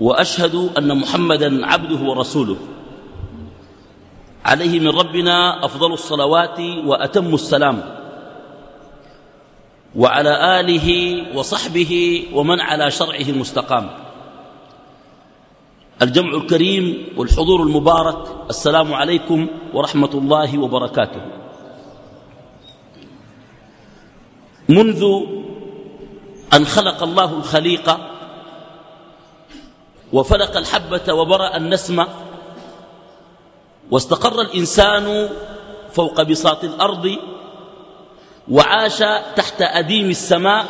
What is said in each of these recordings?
وأشهد أن محمدا عبده ورسوله. عليه من ربنا أفضل الصلوات وأتم السلام. وعلى آله وصحبه ومن على شرعه المستقام. الجمع الكريم والحضور المبارك السلام عليكم ورحمة الله وبركاته. منذ أن خلق الله الخليقة وفلق الحبة وبرأ النسمة واستقر الإنسان فوق بساط الأرض وعاش تحت أديم السماء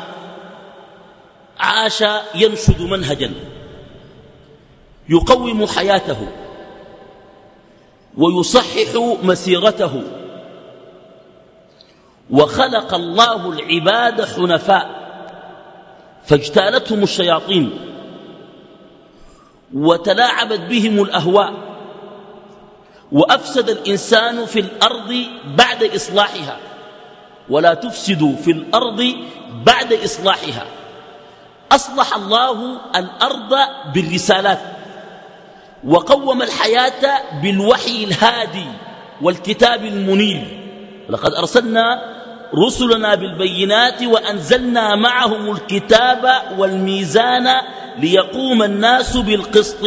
عاش ينشد منهجا يقوم حياته ويصحح مسيرته وخلق الله العباد حنفاء فاجتالتهم الشياطين. وتلاعبت بهم الأهواء وأفسد الإنسان في الأرض بعد إصلاحها ولا تفسدوا في الأرض بعد إصلاحها. أصلح الله الأرض بالرسالات وقوم الحياة بالوحي الهادي والكتاب المنير. لقد أرسلنا رسلنا بالبينات وأنزلنا معهم الكتاب والميزان ليقوم الناس بالقسط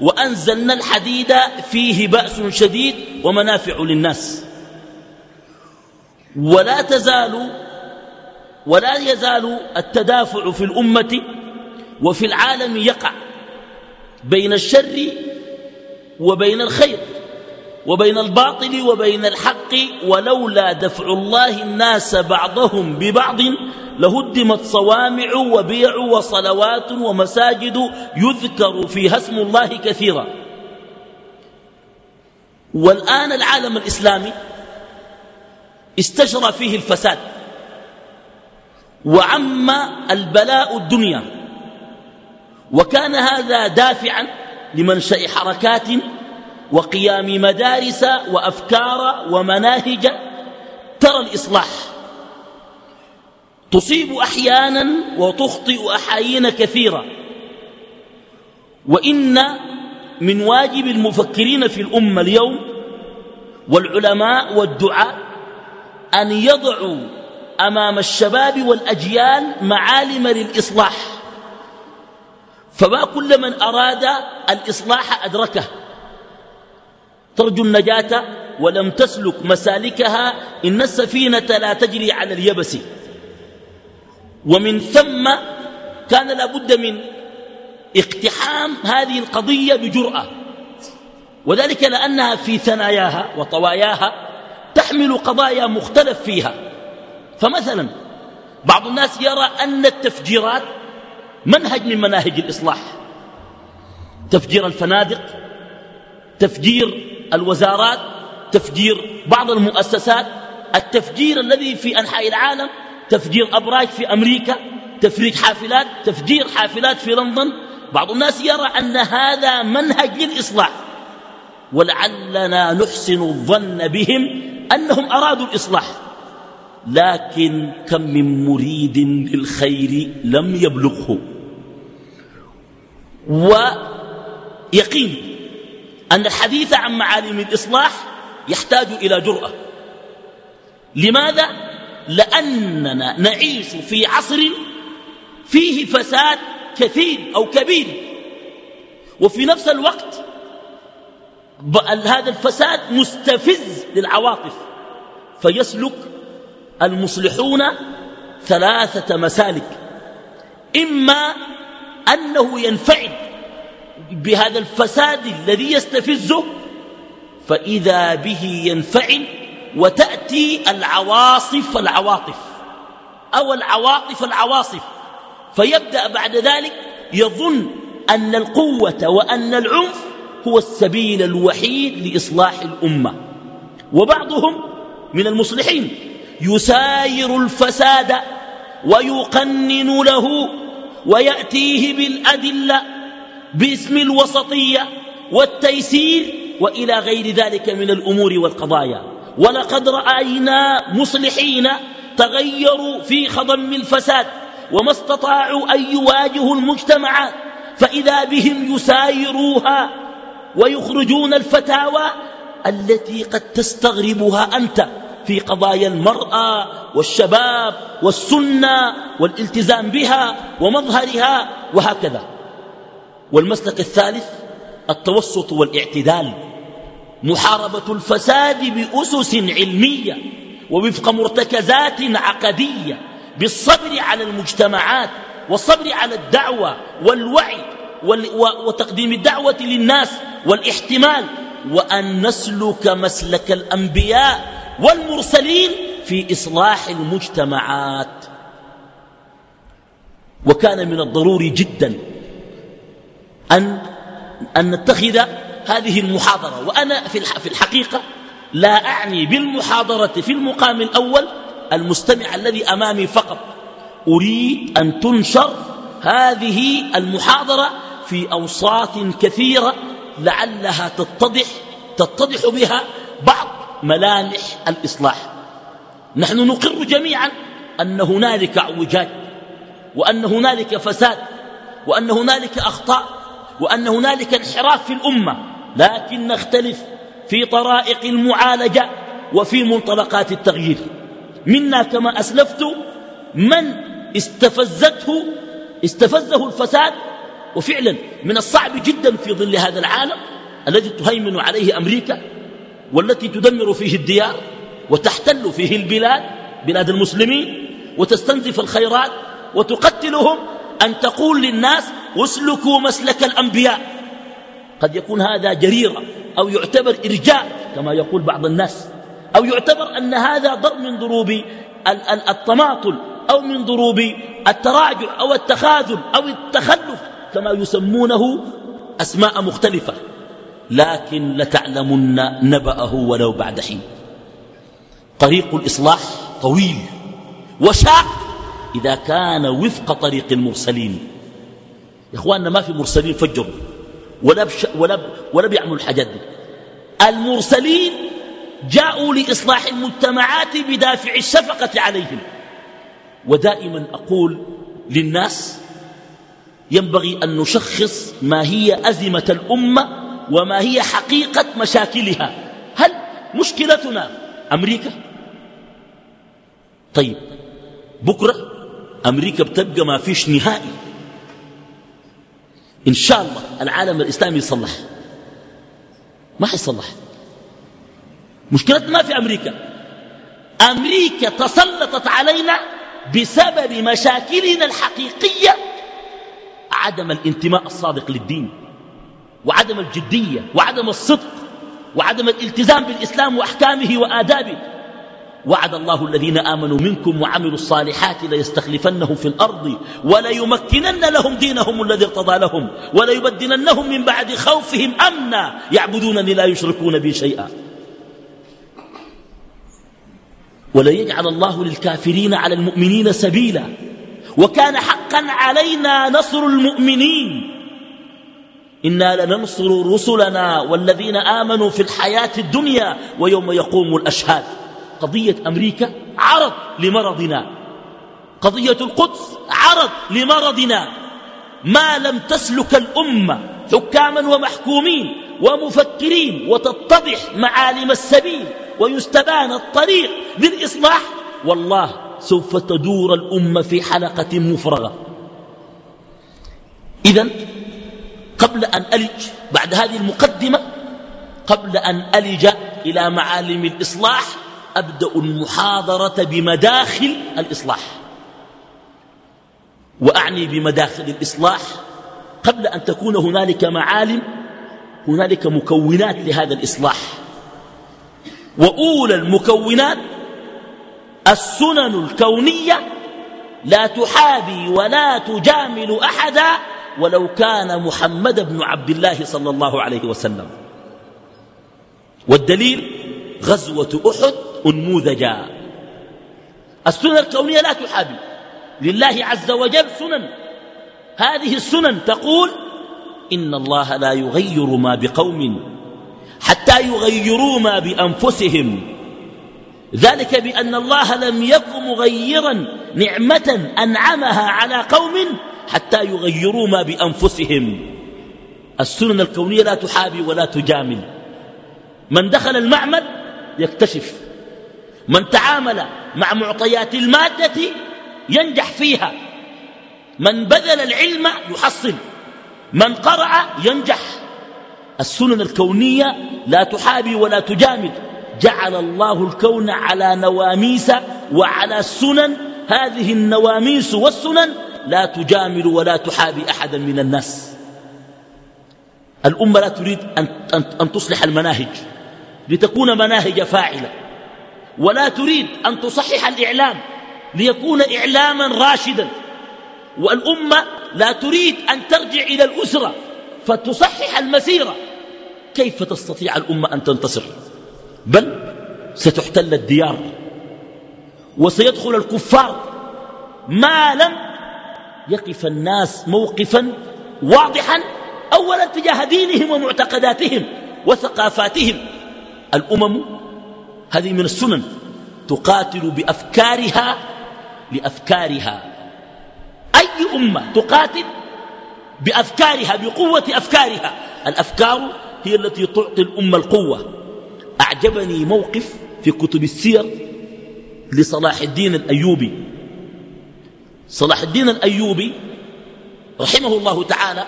وأنزلنا الحديد فيه بأس شديد ومنافع للناس. ولا تزال ولا يزال التدافع في الأمة وفي العالم يقع بين الشر وبين الخير. وبين الباطل وبين الحق ولولا دفع الله الناس بعضهم ببعض لهدمت صوامع وبيع وصلوات ومساجد يذكر فيها اسم الله كثيرا. والآن العالم الإسلامي استجرى فيه الفساد وعم البلاء الدنيا. وكان هذا دافعا لمنشأ حركات وقيام مدارس وأفكار ومناهج ترى الإصلاح. تصيب أحيانا وتخطئ أحايين كثيرة. وإن من واجب المفكرين في الأمة اليوم والعلماء والدعاء أن يضعوا أمام الشباب والأجيال معالم للإصلاح. فما كل من أراد الإصلاح أدركه. ترجو النجاة ولم تسلك مسالكها إن السفينة لا تجري على اليبس. ومن ثم كان لابد من اقتحام هذه القضية بجرأة. وذلك لأنها في ثناياها وطواياها تحمل قضايا مختلف فيها. فمثلا بعض الناس يرى أن التفجيرات منهج من مناهج الإصلاح. تفجير الفنادق تفجير الوزارات تفجير بعض المؤسسات التفجير الذي في أنحاء العالم تفجير أبراج في أمريكا تفريج حافلات تفجير حافلات في لندن. بعض الناس يرى أن هذا منهج للإصلاح. ولعلنا نحسن الظن بهم أنهم أرادوا الإصلاح. لكن كم من مريد للخير لم يبلغه. ويقين أن الحديث عن معالم الإصلاح يحتاج إلى جرأة. لماذا؟ لأننا نعيش في عصر فيه فساد كثير أو كبير. وفي نفس الوقت هذا الفساد مستفز للعواطف فيسلك المصلحون ثلاثة مسالك. إما أنه ينفعل بهذا الفساد الذي يستفزه فإذا به ينفعل وتأتي العواصف العواطف. أو العواطف العواصف. فيبدأ بعد ذلك يظن أن القوة وأن العنف هو السبيل الوحيد لإصلاح الأمة. وبعضهم من المصلحين يساير الفساد ويقنن له ويأتيه بالأدلة باسم الوسطية والتيسير وإلى غير ذلك من الأمور والقضايا. ولقد رأينا مصلحين تغيروا في خضم الفساد وما استطاعوا أن يواجهوا المجتمعات فإذا بهم يسايروها ويخرجون الفتاوى التي قد تستغربها أنت في قضايا المرأة والشباب والسنة والالتزام بها ومظهرها وهكذا. والمسلك الثالث التوسط والاعتدال محاربة الفساد بأسس علمية ووفق مرتكزات عقدية بالصبر على المجتمعات والصبر على الدعوة والوعي وتقديم الدعوة للناس والاحتمال وأن نسلك مسلك الأنبياء والمرسلين في إصلاح المجتمعات. وكان من الضروري جدا أن, أن نتخذ هذه المحاضرة. وأنا في الحقيقة لا أعني بالمحاضرة في المقام الأول المستمع الذي أمامي فقط. أريد أن تنشر هذه المحاضرة في أوساط كثيرة لعلها تتضح تتضح بها بعض ملامح الإصلاح. نحن نقر جميعا أن هنالك أعوجاج وأن هنالك فساد وأن هنالك أخطاء. وأن هنالك انحراف في الأمة لكن نختلف في طرائق المعالجة وفي منطلقات التغيير. منا كما أسلفت من استفزته استفزه الفساد وفعلا من الصعب جدا في ظل هذا العالم الذي تهيمن عليه أمريكا والتي تدمر فيه الديار وتحتل فيه البلاد بلاد المسلمين وتستنزف الخيرات وتقتلهم أن تقول للناس اسلكوا مسلك الأنبياء. قد يكون هذا جريرة أو يعتبر إرجاء كما يقول بعض الناس. أو يعتبر أن هذا ضرب من ضروب التماطل أو من ضروب التراجع أو التخاذل أو التخلف كما يسمونه أسماء مختلفة. لكن لتعلمن نبأه ولو بعد حين. طريق الإصلاح طويل وشاق إذا كان وفق طريق المرسلين. إخواننا ما في مرسلين فجروا. ولا, بش ولا, ولا بيعملوا الحاجات دي. المرسلين جاءوا لإصلاح المجتمعات بدافع الشفقة عليهم. ودائما أقول للناس ينبغي أن نشخص ما هي أزمة الأمة وما هي حقيقة مشاكلها. هل مشكلتنا أمريكا؟ طيب بكرة أمريكا بتبقى ما فيش نهائي. إن شاء الله العالم الإسلامي يصلح. ما حيصلح. مشكلتنا ما في أمريكا. أمريكا تسلطت علينا بسبب مشاكلنا الحقيقية عدم الانتماء الصادق للدين وعدم الجدية وعدم الصدق وعدم الالتزام بالإسلام وأحكامه وآدابه. وعد الله الذين آمنوا منكم وعملوا الصالحات ليستخلفنهم في الأرض وليمكنن لهم دينهم الذي ارتضى لهم وليبدلنهم من بعد خوفهم أمنا يعبدونني لا يشركون بي شيئا. وليجعل الله للكافرين على المؤمنين سبيلا. وكان حقا علينا نصر المؤمنين. إنا لننصر رسلنا والذين آمنوا في الحياة الدنيا ويوم يقوم الأشهاد. قضية أمريكا عرض لمرضنا. قضية القدس عرض لمرضنا. ما لم تسلك الأمة حكاما ومحكومين ومفكرين وتتضح معالم السبيل ويستبان الطريق للإصلاح والله سوف تدور الأمة في حلقة مفرغة. إذا قبل أن ألج بعد هذه المقدمة قبل أن ألج إلى معالم الإصلاح أبدأ المحاضرة بمداخل الإصلاح. وأعني بمداخل الإصلاح قبل أن تكون هنالك معالم هنالك مكونات لهذا الإصلاح. وأولى المكونات السنن الكونية لا تحابي ولا تجامل أحدا ولو كان محمد بن عبد الله صلى الله عليه وسلم. والدليل غزوة أحد أنموذجا. السنن الكونية لا تحابي. لله عز وجل سنن. هذه السنن تقول إن الله لا يغير ما بقوم حتى يغيروا ما بأنفسهم. ذلك بأن الله لم يكن مغيرا نعمة أنعمها على قوم حتى يغيروا ما بأنفسهم. السنن الكونية لا تحابي ولا تجامل. من دخل المعمل يكتشف. من تعامل مع معطيات المادة ينجح فيها. من بذل العلم يحصل. من قرأ ينجح. السنن الكونية لا تحابي ولا تجامل. جعل الله الكون على نواميس وعلى سنن هذه النواميس والسنن لا تجامل ولا تحابي أحدا من الناس. الأمة لا تريد أن, أن, أن تصلح المناهج. لتكون مناهج فاعلة. ولا تريد أن تصحح الإعلام ليكون إعلاما راشدا. والأمة لا تريد أن ترجع إلى الأسرة فتصحح المسيرة. كيف تستطيع الأمة أن تنتصر؟ بل ستحتل الديار وسيدخل الكفار ما لم يقف الناس موقفا واضحا أولا تجاه دينهم ومعتقداتهم وثقافاتهم. الأمم هذه من السنن تقاتل بأفكارها لأفكارها. أي أمة تقاتل بأفكارها بقوة أفكارها؟ الأفكار هي التي تعطي الأمة القوة. أعجبني موقف في كتب السير لصلاح الدين الأيوبي. صلاح الدين الأيوبي رحمه الله تعالى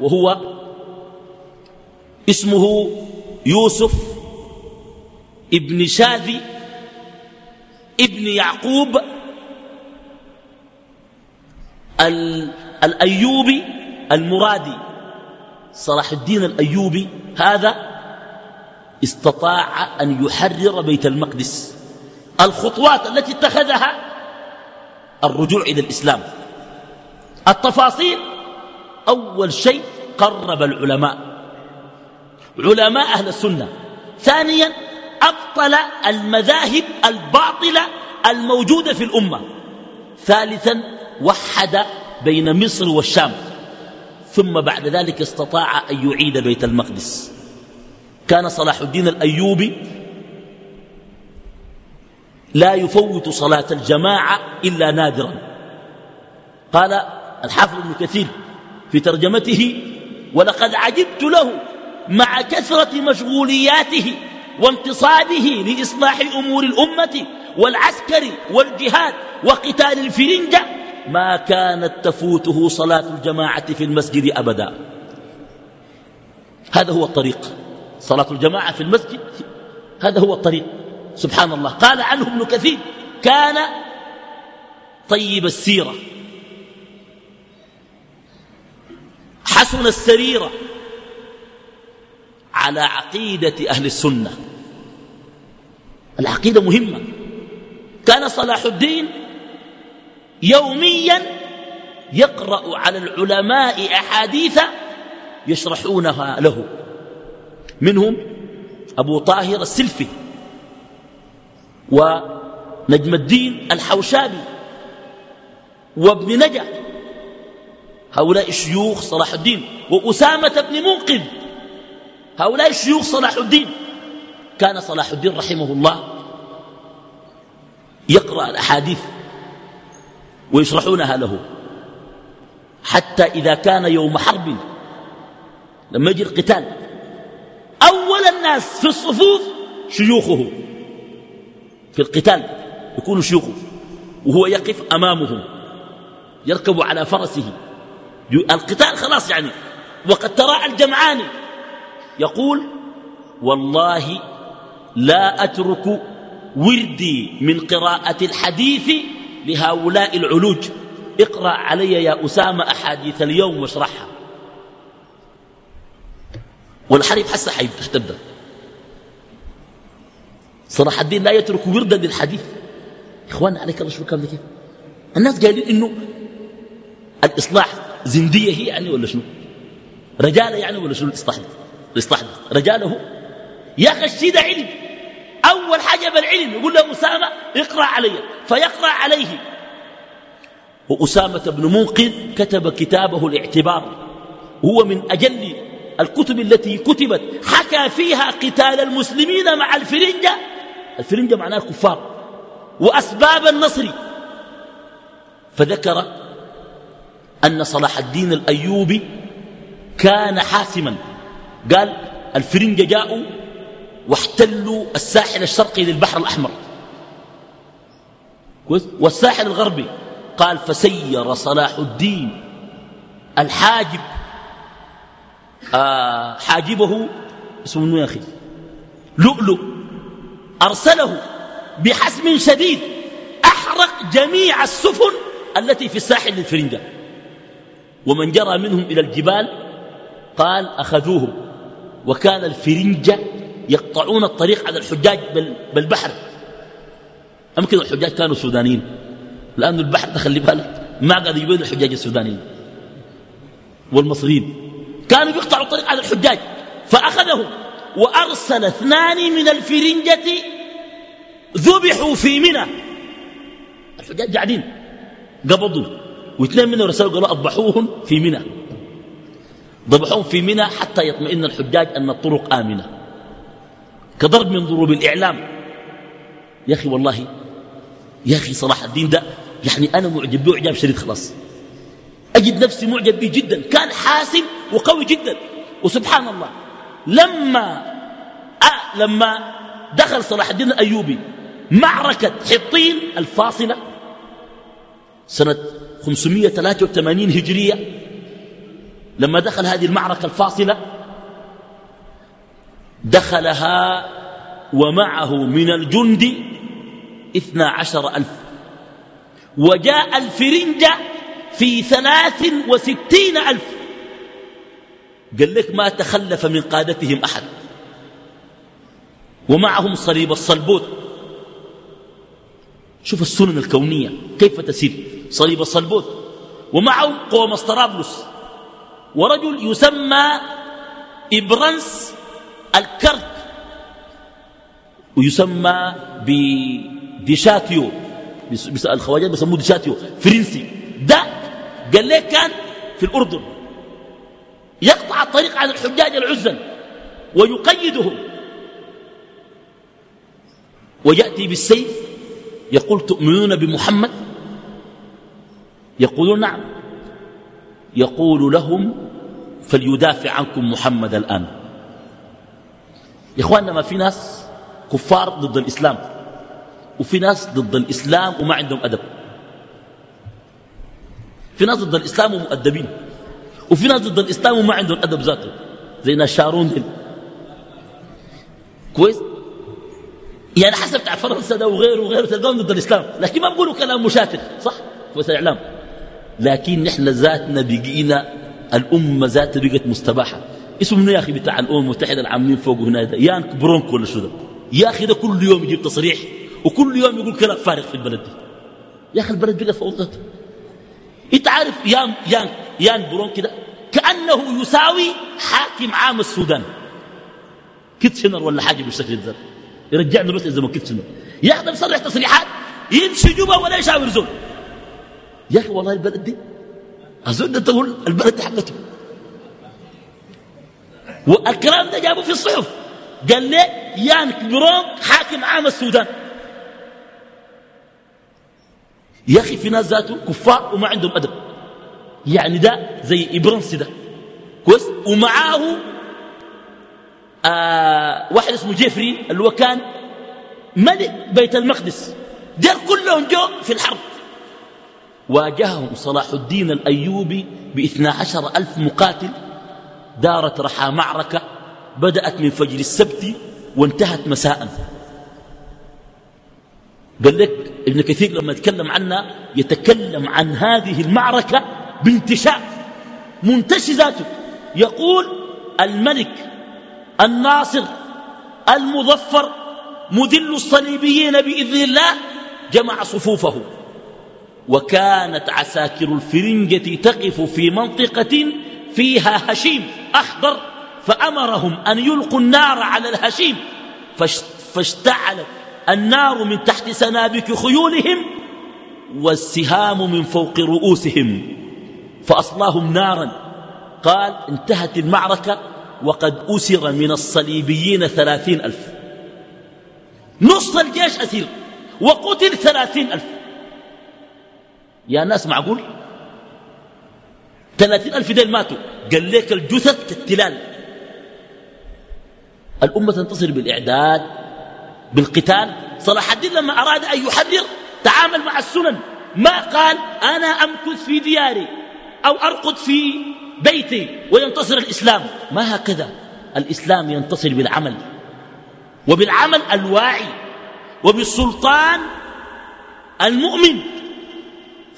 وهو اسمه يوسف ابن شاذي ابن يعقوب الأيوبي المرادي. صلاح الدين الأيوبي هذا استطاع أن يحرر بيت المقدس. الخطوات التي اتخذها الرجوع إلى الإسلام. التفاصيل أول شيء قرب العلماء. علماء أهل السنة. ثانيا أبطل المذاهب الباطلة الموجودة في الأمة. ثالثا وحد بين مصر والشام. ثم بعد ذلك استطاع أن يعيد بيت المقدس. كان صلاح الدين الأيوبي لا يفوت صلاة الجماعة إلا نادرا. قال الحافظ ابن كثير في ترجمته ولقد عجبت له مع كثرة مشغولياته وانتصابه لإصلاح أمور الأمة والعسكر والجهاد وقتال الفرنجة ما كانت تفوته صلاة الجماعة في المسجد أبدا. هذا هو الطريق. صلاة الجماعة في المسجد هذا هو الطريق. سبحان الله. قال عنه ابن كثير كان طيب السيرة. حسن السريرة على عقيدة أهل السنة. العقيدة مهمة. كان صلاح الدين يوميا يقرأ على العلماء أحاديث يشرحونها له. منهم أبو طاهر السلفي ونجم الدين الحوشابي وابن نجا. هؤلاء الشيوخ صلاح الدين. وأسامة بن منقذ. هؤلاء الشيوخ صلاح الدين. كان صلاح الدين رحمه الله يقرأ الأحاديث ويشرحونها له. حتى إذا كان يوم حرب لما يجي القتال أول الناس في الصفوف شيوخه. في القتال يكونوا شيوخه وهو يقف أمامهم يركب على فرسه. القتال خلاص يعني وقد تراءى الجمعان. يقول والله لا أترك وردي من قراءة الحديث لهؤلاء العلوج. اقرأ علي يا أسامة أحاديث اليوم واشرحها. والحرب حسا حتبدأ صلاح الدين لا يترك وردا للحديث. إخواننا عليك الله شو كام كيف؟ الناس قايلين إنه الإصلاح زندية هي يعني ولا شنو؟ رجالة يعني ولا شنو الاصطحد الاصطحد رجالة يا أخي الشيء ده علم. أول حاجة بالعلم يقول له أسامة اقرأ علي. فيقرأ عليه. وأسامة بن منقذ كتب كتابه الاعتبار. هو من أجل الكتب التي كتبت. حكى فيها قتال المسلمين مع الفرنجة. الفرنجة معناه الكفار. وأسباب النصر. فذكر أن صلاح الدين الأيوبي كان حاسما قال الفرنجة جاءوا واحتلوا الساحل الشرقي للبحر الأحمر. والساحل الغربي. قال فسير صلاح الدين. الحاجب آه حاجبه اسمه يا أخي؟ لؤلؤ. أرسله بحسم شديد. أحرق جميع السفن التي في الساحل للفرنجة. ومن جرى منهم إلى الجبال قال أخذوهم. وكان الفرنجة يقطعون الطريق على الحجاج بالبحر. أمكن الحجاج كانوا سودانيين. لأن البحر تخلي بالك ما قاعد يبين الحجاج السودانيين. والمصريين. كانوا يقطعوا الطريق على الحجاج. فأخذهم وأرسل اثنان من الفرنجة ذبحوا في منى. الحجاج قاعدين قبضوا. واثنين منهم رسلوا قالوا أضبحوهم في منى. ضبحوهم في منى حتى يطمئن الحجاج أن الطرق آمنة. كضرب من ضروب الإعلام. يا أخي والله يا أخي صلاح الدين ده يعني أنا معجب به إعجاب شديد خلاص. أجد نفسي معجب به جدا كان حاسم وقوي جدا. وسبحان الله لما أه لما دخل صلاح الدين الأيوبي معركة حطين الفاصلة سنة 583 هجرية لما دخل هذه المعركة الفاصلة دخلها ومعه من الجند اثنا عشر ألف. وجاء الفرنجة في ثلاث وستين ألف. قال لك ما تخلف من قادتهم أحد. ومعهم صليب الصلبوت شوف السنن الكونية كيف تسير؟ صليب الصلبوت ومعهم قوم طرابلس ورجل يسمى إبرنس الكرك ويسمى بديشاتيو الخواجات بيسموه ديشاتيو فرنسي. ده قال ليه كان في الأردن؟ يقطع الطريق على الحجاج العزل ويقيدهم ويأتي بالسيف يقول تؤمنون بمحمد؟ يقولون نعم. يقول لهم فليدافع عنكم محمد الآن. يا إخواننا ما في ناس كفار ضد الإسلام وفي ناس ضد الإسلام وما عندهم أدب. في ناس ضد الإسلام ومؤدبين وفي ناس ضد الإسلام وما عندهم أدب ذاته زي ناس شارون. دل كويس؟ يعني حسب بتاع فرنسا ده وغيره وغيره تلقاهم ضد الإسلام لكن ما بقولوا كلام مشاتر صح؟ كويس الإعلام. لكن نحن ذاتنا بقينا الأمة ذاتها بقت مستباحة. اسمه يا أخي بتاع الأمم المتحدة العاملين فوق هنا ده. يان برونك ولا شنو ده. يا أخي ده كل يوم يجيب تصريح وكل يوم يقول كلام فارغ في البلد دي. يا أخي البلد بقت فوضى انت عارف يان يان يان برونك ده؟ كأنه يساوي حاكم عام السودان. كيتشنر ولا حاجة بالشكل ده. يرجعنا بس زي ما كيتشنر. ياخذ بصرح تصريحات يمشي جوا ولا يشاور زول. يا أخي والله البلد دي أظن أنت تقول البلد دي حقته. والكلام ده جابه في الصحف. قال لي يان برون حاكم عام السودان. يا أخي في ناس ذاته كفار وما عندهم أدب. يعني ده زي إبرنس ده. كويس؟ ومعاه آه واحد اسمه جيفري اللي هو كان ملك بيت المقدس. ديل كلهم جو في الحرب. واجههم صلاح الدين الأيوبي باثنا عشر ألف مقاتل. دارت رحى معركة بدأت من فجر السبت وانتهت مساء. قال لك ابن كثير لما يتكلم عنها يتكلم عن هذه المعركة بانتشاء منتشي ذاته يقول الملك الناصر المظفر مذل الصليبيين بإذن الله جمع صفوفه. وكانت عساكر الفرنجة تقف في منطقة فيها هشيم. أخضر فأمرهم أن يلقوا النار على الهشيم. فاشتعلت النار من تحت سنابك خيولهم والسهام من فوق رؤوسهم. فأصلاهم نارا. قال انتهت المعركة وقد أسر من الصليبيين ثلاثين ألف. نص الجيش أسير وقتل ثلاثين ألف. يا ناس معقول؟ ثلاثين ألف ديل ماتوا. قال لك الجثث كالتلال. الأمة تنتصر بالإعداد بالقتال. صلاح الدين لما أراد أن يحرر تعامل مع السنن. ما قال أنا أمكث في دياري أو أرقد في بيتي وينتصر الإسلام. ما هكذا؟ الإسلام ينتصر بالعمل وبالعمل الواعي وبالسلطان المؤمن.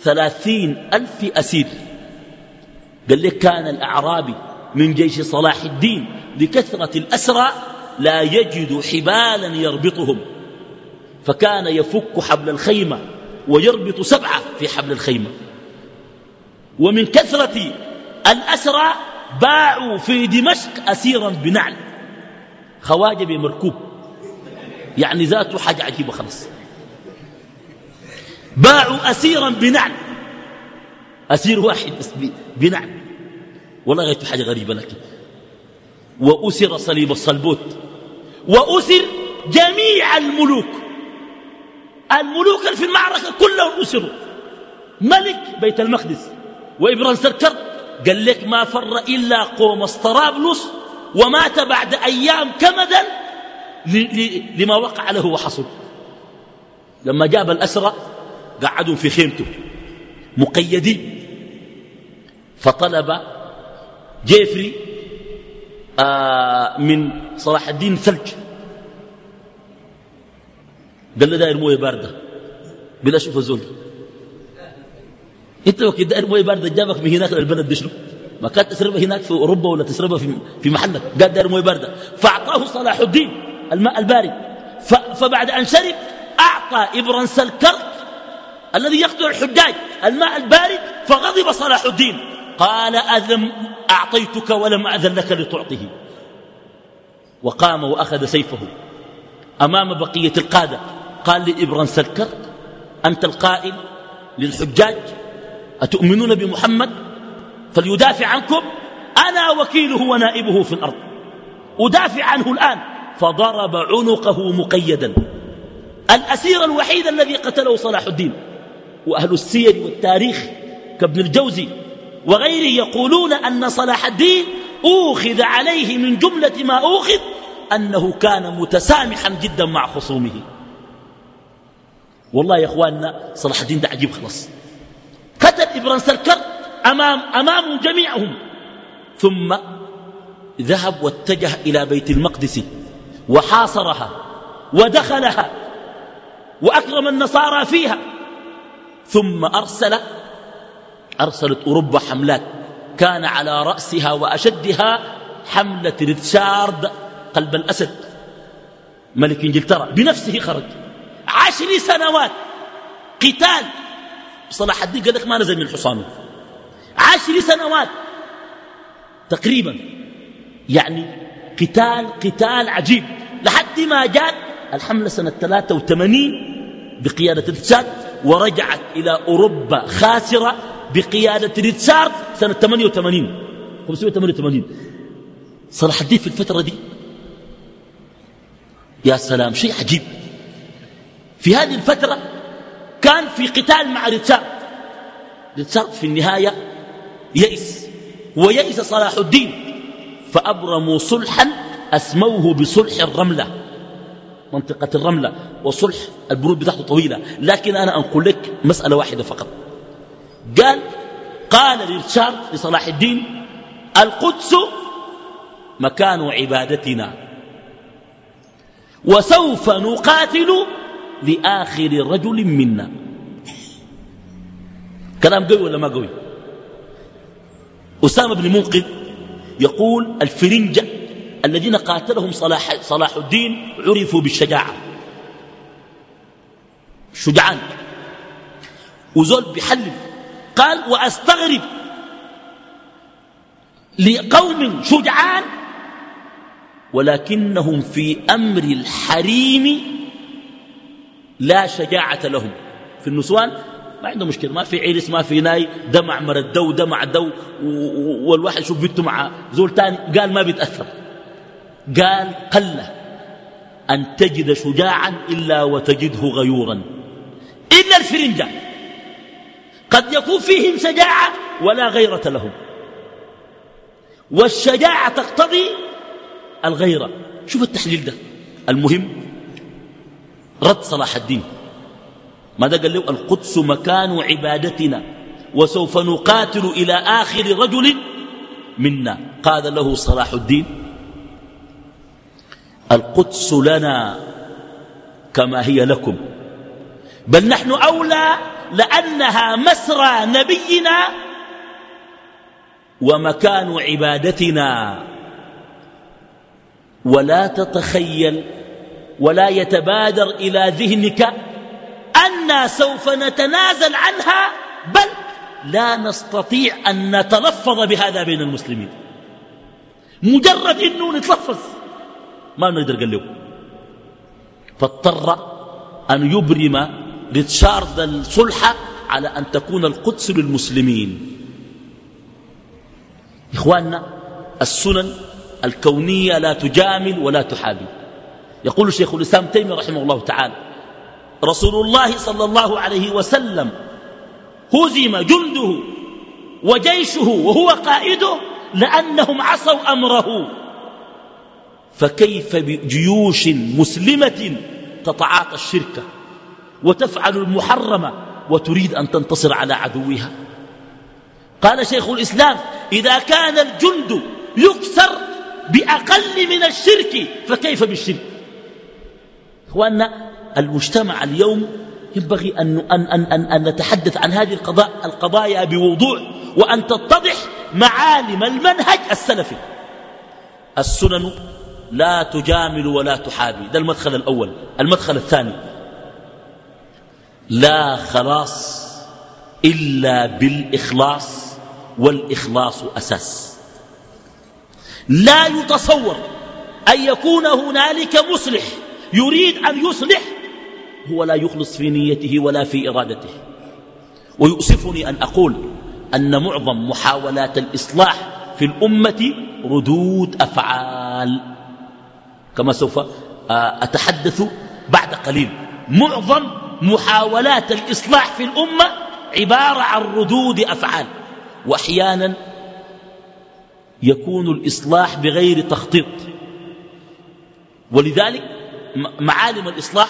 ثلاثين ألف أسير. قال لك كان الأعرابي من جيش صلاح الدين لكثرة الأسرى لا يجد حبالا يربطهم فكان يفك حبل الخيمة ويربط سبعة في حبل الخيمة. ومن كثرة الأسرى باعوا في دمشق أسيرا بنعل خواجة بمركوب يعني ذاته حاجة عجيبة خلاص. باعوا أسيرا بنعل أسير واحد بنعل. والله غيرت حاجة غريبة لكن وأسر صليب الصلبوت. وأسر جميع الملوك. الملوك في المعركة كلهم أسروا. ملك بيت المقدس. وإبران سركر قال لك ما فر إلا قوم طرابلس ومات بعد أيام كمدا لما وقع له وحصل. لما جاب الأسرى قعدوا في خيمته. مقيدين. فطلب جيفري آه من صلاح الدين ثلج. قال له داير مويه باردة. بالله شوف الزول. انت وقت داير مويه باردة جابك من هناك للبلد دي شنو؟ ما كانت تشربها هناك في أوروبا ولا تشربها في في محلك. قال داير مويه باردة. فأعطاه صلاح الدين الماء البارد فبعد أن شرب أعطى إبرنس الكرك الذي يقتل الحجاج الماء البارد فغضب صلاح الدين. قال أذم أعطيتك ولم أذن لك لتعطه. وقام وأخذ سيفه أمام بقية القادة. قال لإبران سلكر أنت القائل للحجاج أتؤمنون بمحمد؟ فليدافع عنكم أنا وكيله ونائبه في الأرض. أدافع عنه الآن. فضرب عنقه مقيدا. الأسير الوحيد الذي قتله صلاح الدين. وأهل السير والتاريخ كابن الجوزي. وغيره يقولون أن صلاح الدين أوخذ عليه من جملة ما أوخذ أنه كان متسامحا جدا مع خصومه. والله يا إخواننا صلاح الدين ده عجيب خلاص. قتل ابران سلكر أمام أمام جميعهم. ثم ذهب واتجه إلى بيت المقدس وحاصرها ودخلها وأكرم النصارى فيها. ثم أرسل أرسلت أوروبا حملات. كان على رأسها وأشدها حملة ريتشارد قلب الأسد. ملك إنجلترا. بنفسه خرج. عشر سنوات. قتال. صلاح الدين قال لك ما نزل من حصانه. عشر سنوات. تقريبا. يعني قتال قتال عجيب. لحد ما جاءت الحملة سنة 83 بقيادة ريتشارد ورجعت إلى أوروبا خاسرة. بقيادة ريتشارد سنة 88 588 صلاح الدين في الفترة دي. يا سلام شيء عجيب. في هذه الفترة كان في قتال مع ريتشارد. ريتشارد في النهاية يئس ويئس صلاح الدين. فأبرموا صلحا أسموه بصلح الرملة منطقة الرملة وصلح البرود بتاعته طويلة. لكن أنا أنقل لك مسألة واحدة فقط. قال قال ريتشارد لصلاح الدين القدس مكان عبادتنا. وسوف نقاتل لآخر رجل منا. كلام قوي ولا ما قوي؟ أسامة بن منقذ يقول الفرنجة الذين قاتلهم صلاح, صلاح الدين عرفوا بالشجاعة. شجعان. وزول بيحلل قال وأستغرب لقوم شجعان ولكنهم في أمر الحريم لا شجاعة لهم. في النسوان ما عنده مشكلة ما في عرس ما في ناي ده مع مرت ده وده مع ده والواحد يشوف بنته مع زول تاني قال ما بيتأثر. قال قل أن تجد شجاعا إلا وتجده غيورا. إلا الفرنجة. قد يكون فيهم شجاعة ولا غيرة لهم. والشجاعة تقتضي الغيرة. شوف التحليل ده. المهم رد صلاح الدين. ماذا قال له؟ القدس مكان عبادتنا وسوف نقاتل إلى آخر رجل منا. قال له صلاح الدين القدس لنا كما هي لكم. بل نحن أولى لأنها مسرى نبينا ومكان عبادتنا. ولا تتخيل ولا يتبادر إلى ذهنك أنا سوف نتنازل عنها بل لا نستطيع أن نتلفظ بهذا بين المسلمين. مجرد أنه نتلفظ ما نقدر قال له فاضطر أن يبرم ريتشارد الصلح على أن تكون القدس للمسلمين. إخواننا السنن الكونية لا تجامل ولا تحابي يقول شيخ الإسلام تيمية رحمه الله تعالى رسول الله صلى الله عليه وسلم هزم جنده وجيشه وهو قائده لأنهم عصوا أمره. فكيف بجيوش مسلمة تتعاطى الشرك وتفعل المحرمة وتريد أن تنتصر على عدوها. قال شيخ الإسلام إذا كان الجند يكسر بأقل من الشرك فكيف بالشرك؟ أخواننا المجتمع اليوم ينبغي أن, أن, أن, أن, أن نتحدث عن هذه القضاء القضايا بوضوح وأن تتضح معالم المنهج السلفي. السنن لا تجامل ولا تحابي. ده المدخل الأول. المدخل الثاني. لا خلاص إلا بالإخلاص والإخلاص أساس. لا يتصور أن يكون هنالك مصلح يريد أن يصلح هو لا يخلص في نيته ولا في إرادته. ويؤسفني أن أقول أن معظم محاولات الإصلاح في الأمة ردود أفعال. كما سوف آه، أتحدث بعد قليل. معظم محاولات الإصلاح في الأمة عبارة عن ردود أفعال. وأحيانا يكون الإصلاح بغير تخطيط. ولذلك معالم الإصلاح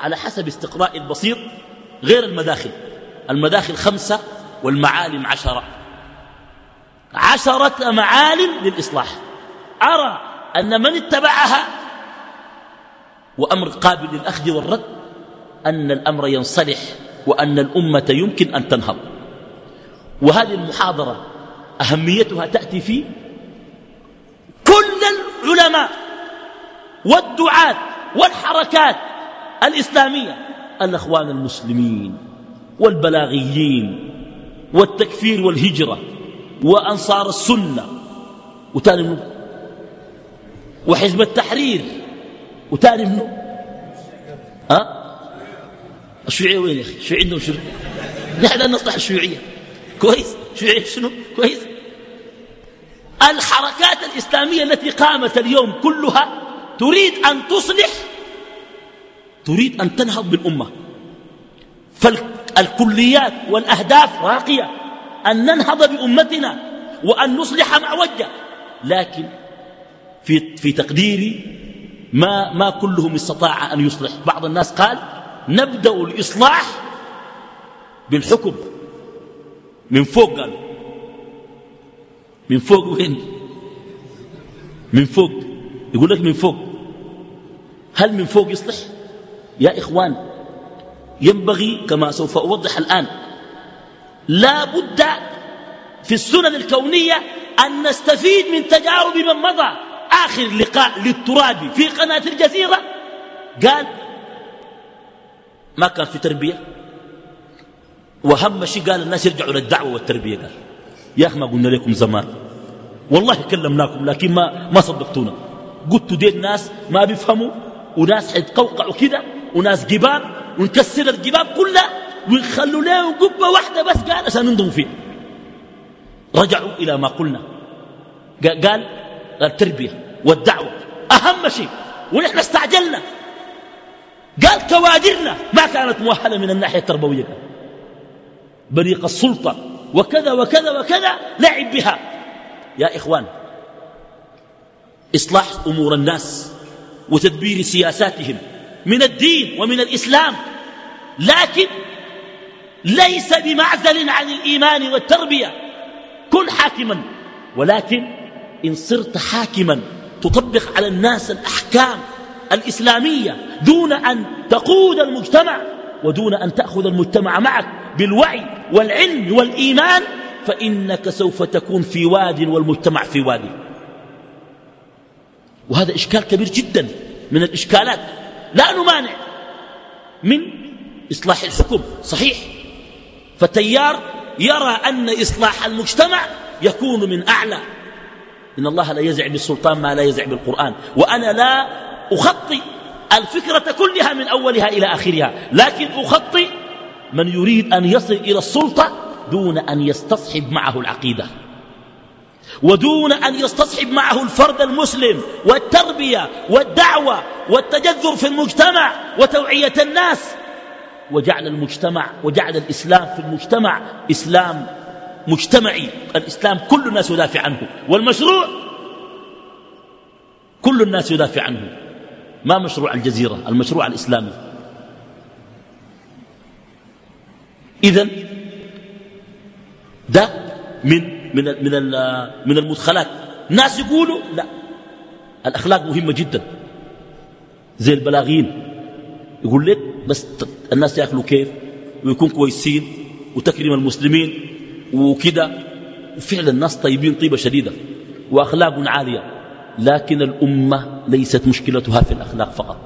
على حسب استقراء البسيط غير المداخل. المداخل خمسة والمعالم عشرة. عشرة معالم للإصلاح. أرى أن من اتبعها وأمر قابل للأخذ والرد. أن الأمر ينصلح وأن الأمة يمكن أن تنهض. وهذه المحاضرة أهميتها تأتي في كل العلماء والدعاة والحركات الإسلامية الأخوان المسلمين والبلاغيين والتكفير والهجرة وأنصار السنة. وتاني منه وحزب التحرير. وتاني منه ها؟ الشيوعية وين يا أخي؟ الشيوعية عندهم شنو؟ نحن نصلح الشيوعية. كويس؟ شيوعية شنو؟ كويس؟ الحركات الإسلامية التي قامت اليوم كلها تريد أن تصلح تريد أن تنهض بالأمة. فالكليات والأهداف راقية. أن ننهض بأمتنا وأن نصلح مع وجه. لكن في, في تقديري ما, ما كلهم استطاع أن يصلح. بعض الناس قال نبدأ الإصلاح بالحكم. من فوق قال. من فوق وين؟ من فوق. يقول لك من فوق. هل من فوق يصلح؟ يا إخوان ينبغي كما سوف أوضح الآن لا بد في السنن الكونية أن نستفيد من تجارب من مضى. آخر لقاء للترابي في قناة الجزيرة قال ما كان في تربية. وهم شيء قال الناس يرجعوا للدعوة والتربية قال. يا أخي ما قلنا لكم زمان. والله كلمناكم لكن ما ما صدقتونا. قلتوا دي الناس ما بيفهموا وناس حيتقوقعوا كده وناس جباب ونكسر الجباب كلها ونخلوا لهم قبة واحدة بس قال عشان ننضموا فيها. رجعوا إلى ما قلنا. قال التربية والدعوة أهم شيء ونحن استعجلنا. قال كوادرنا ما كانت مؤهلة من الناحية التربوية. بريق السلطة. وكذا وكذا وكذا لعب بها. يا إخوان إصلاح أمور الناس وتدبير سياساتهم من الدين ومن الإسلام. لكن ليس بمعزل عن الإيمان والتربية. كن حاكما. ولكن إن صرت حاكما تطبق على الناس الأحكام الإسلامية دون أن تقود المجتمع ودون أن تأخذ المجتمع معك بالوعي والعلم والإيمان فإنك سوف تكون في واد والمجتمع في واد وهذا إشكال كبير جدا من الإشكالات. لا نمانع من إصلاح الحكم صحيح. فتيار يرى أن إصلاح المجتمع يكون من أعلى. إن الله لا يزع بالسلطان ما لا يزع بالقرآن. وأنا لا أخطي الفكرة كلها من أولها إلى آخرها لكن أخطي من يريد أن يصل إلى السلطة دون أن يستصحب معه العقيدة. ودون أن يستصحب معه الفرد المسلم والتربية والدعوة والتجذر في المجتمع وتوعية الناس. وجعل المجتمع وجعل الإسلام في المجتمع إسلام مجتمعي. الإسلام كل الناس يدافع عنه والمشروع كل الناس يدافع عنه. ما مشروع الجزيرة المشروع الإسلامي. إذا ده من من من من المدخلات. ناس يقولوا لا الأخلاق مهمة جدا. زي البلاغين. يقول لك بس الناس يأكلوا كيف؟ ويكون كويسين وتكريم المسلمين وكده. وفعلا الناس طيبين طيبة شديدة وأخلاق عالية. لكن الأمة ليست مشكلتها في الأخلاق فقط.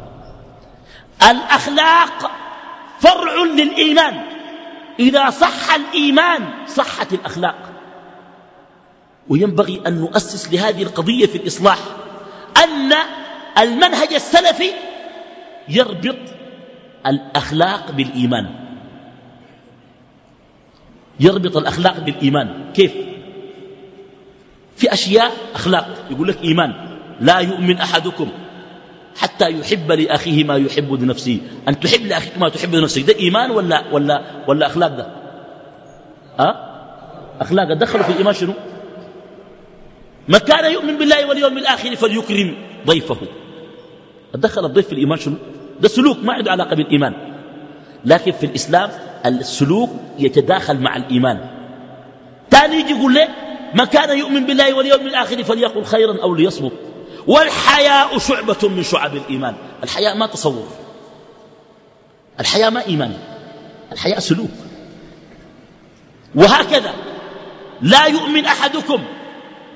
الأخلاق فرع للإيمان. إذا صح الإيمان صحت الأخلاق. وينبغي أن نؤسس لهذه القضية في الإصلاح أن المنهج السلفي يربط الأخلاق بالإيمان. يربط الأخلاق بالإيمان. كيف؟ في أشياء أخلاق. يقول لك إيمان. لا يؤمن أحدكم حتى يحب لأخيه ما يحب لنفسه. أن تحب لأخيك ما تحب لنفسك. ده إيمان ولا, ولا, ولا أخلاق ده؟ أه؟ أخلاق دخلوا في الإيمان شنو؟ من كان يؤمن بالله واليوم الآخر فليكرم ضيفه. دخل الضيف في الإيمان شنو؟ ده سلوك ما عنده علاقة بالإيمان. لكن في الإسلام السلوك يتداخل مع الإيمان. تاني يجي يقول لك من كان يؤمن بالله واليوم الآخر فليقل خيرا أو ليصمت. والحياء شعبة من شعب الإيمان. الحياء ما تصور. الحياء ما إيمان. الحياء سلوك. وهكذا. لا يؤمن أحدكم.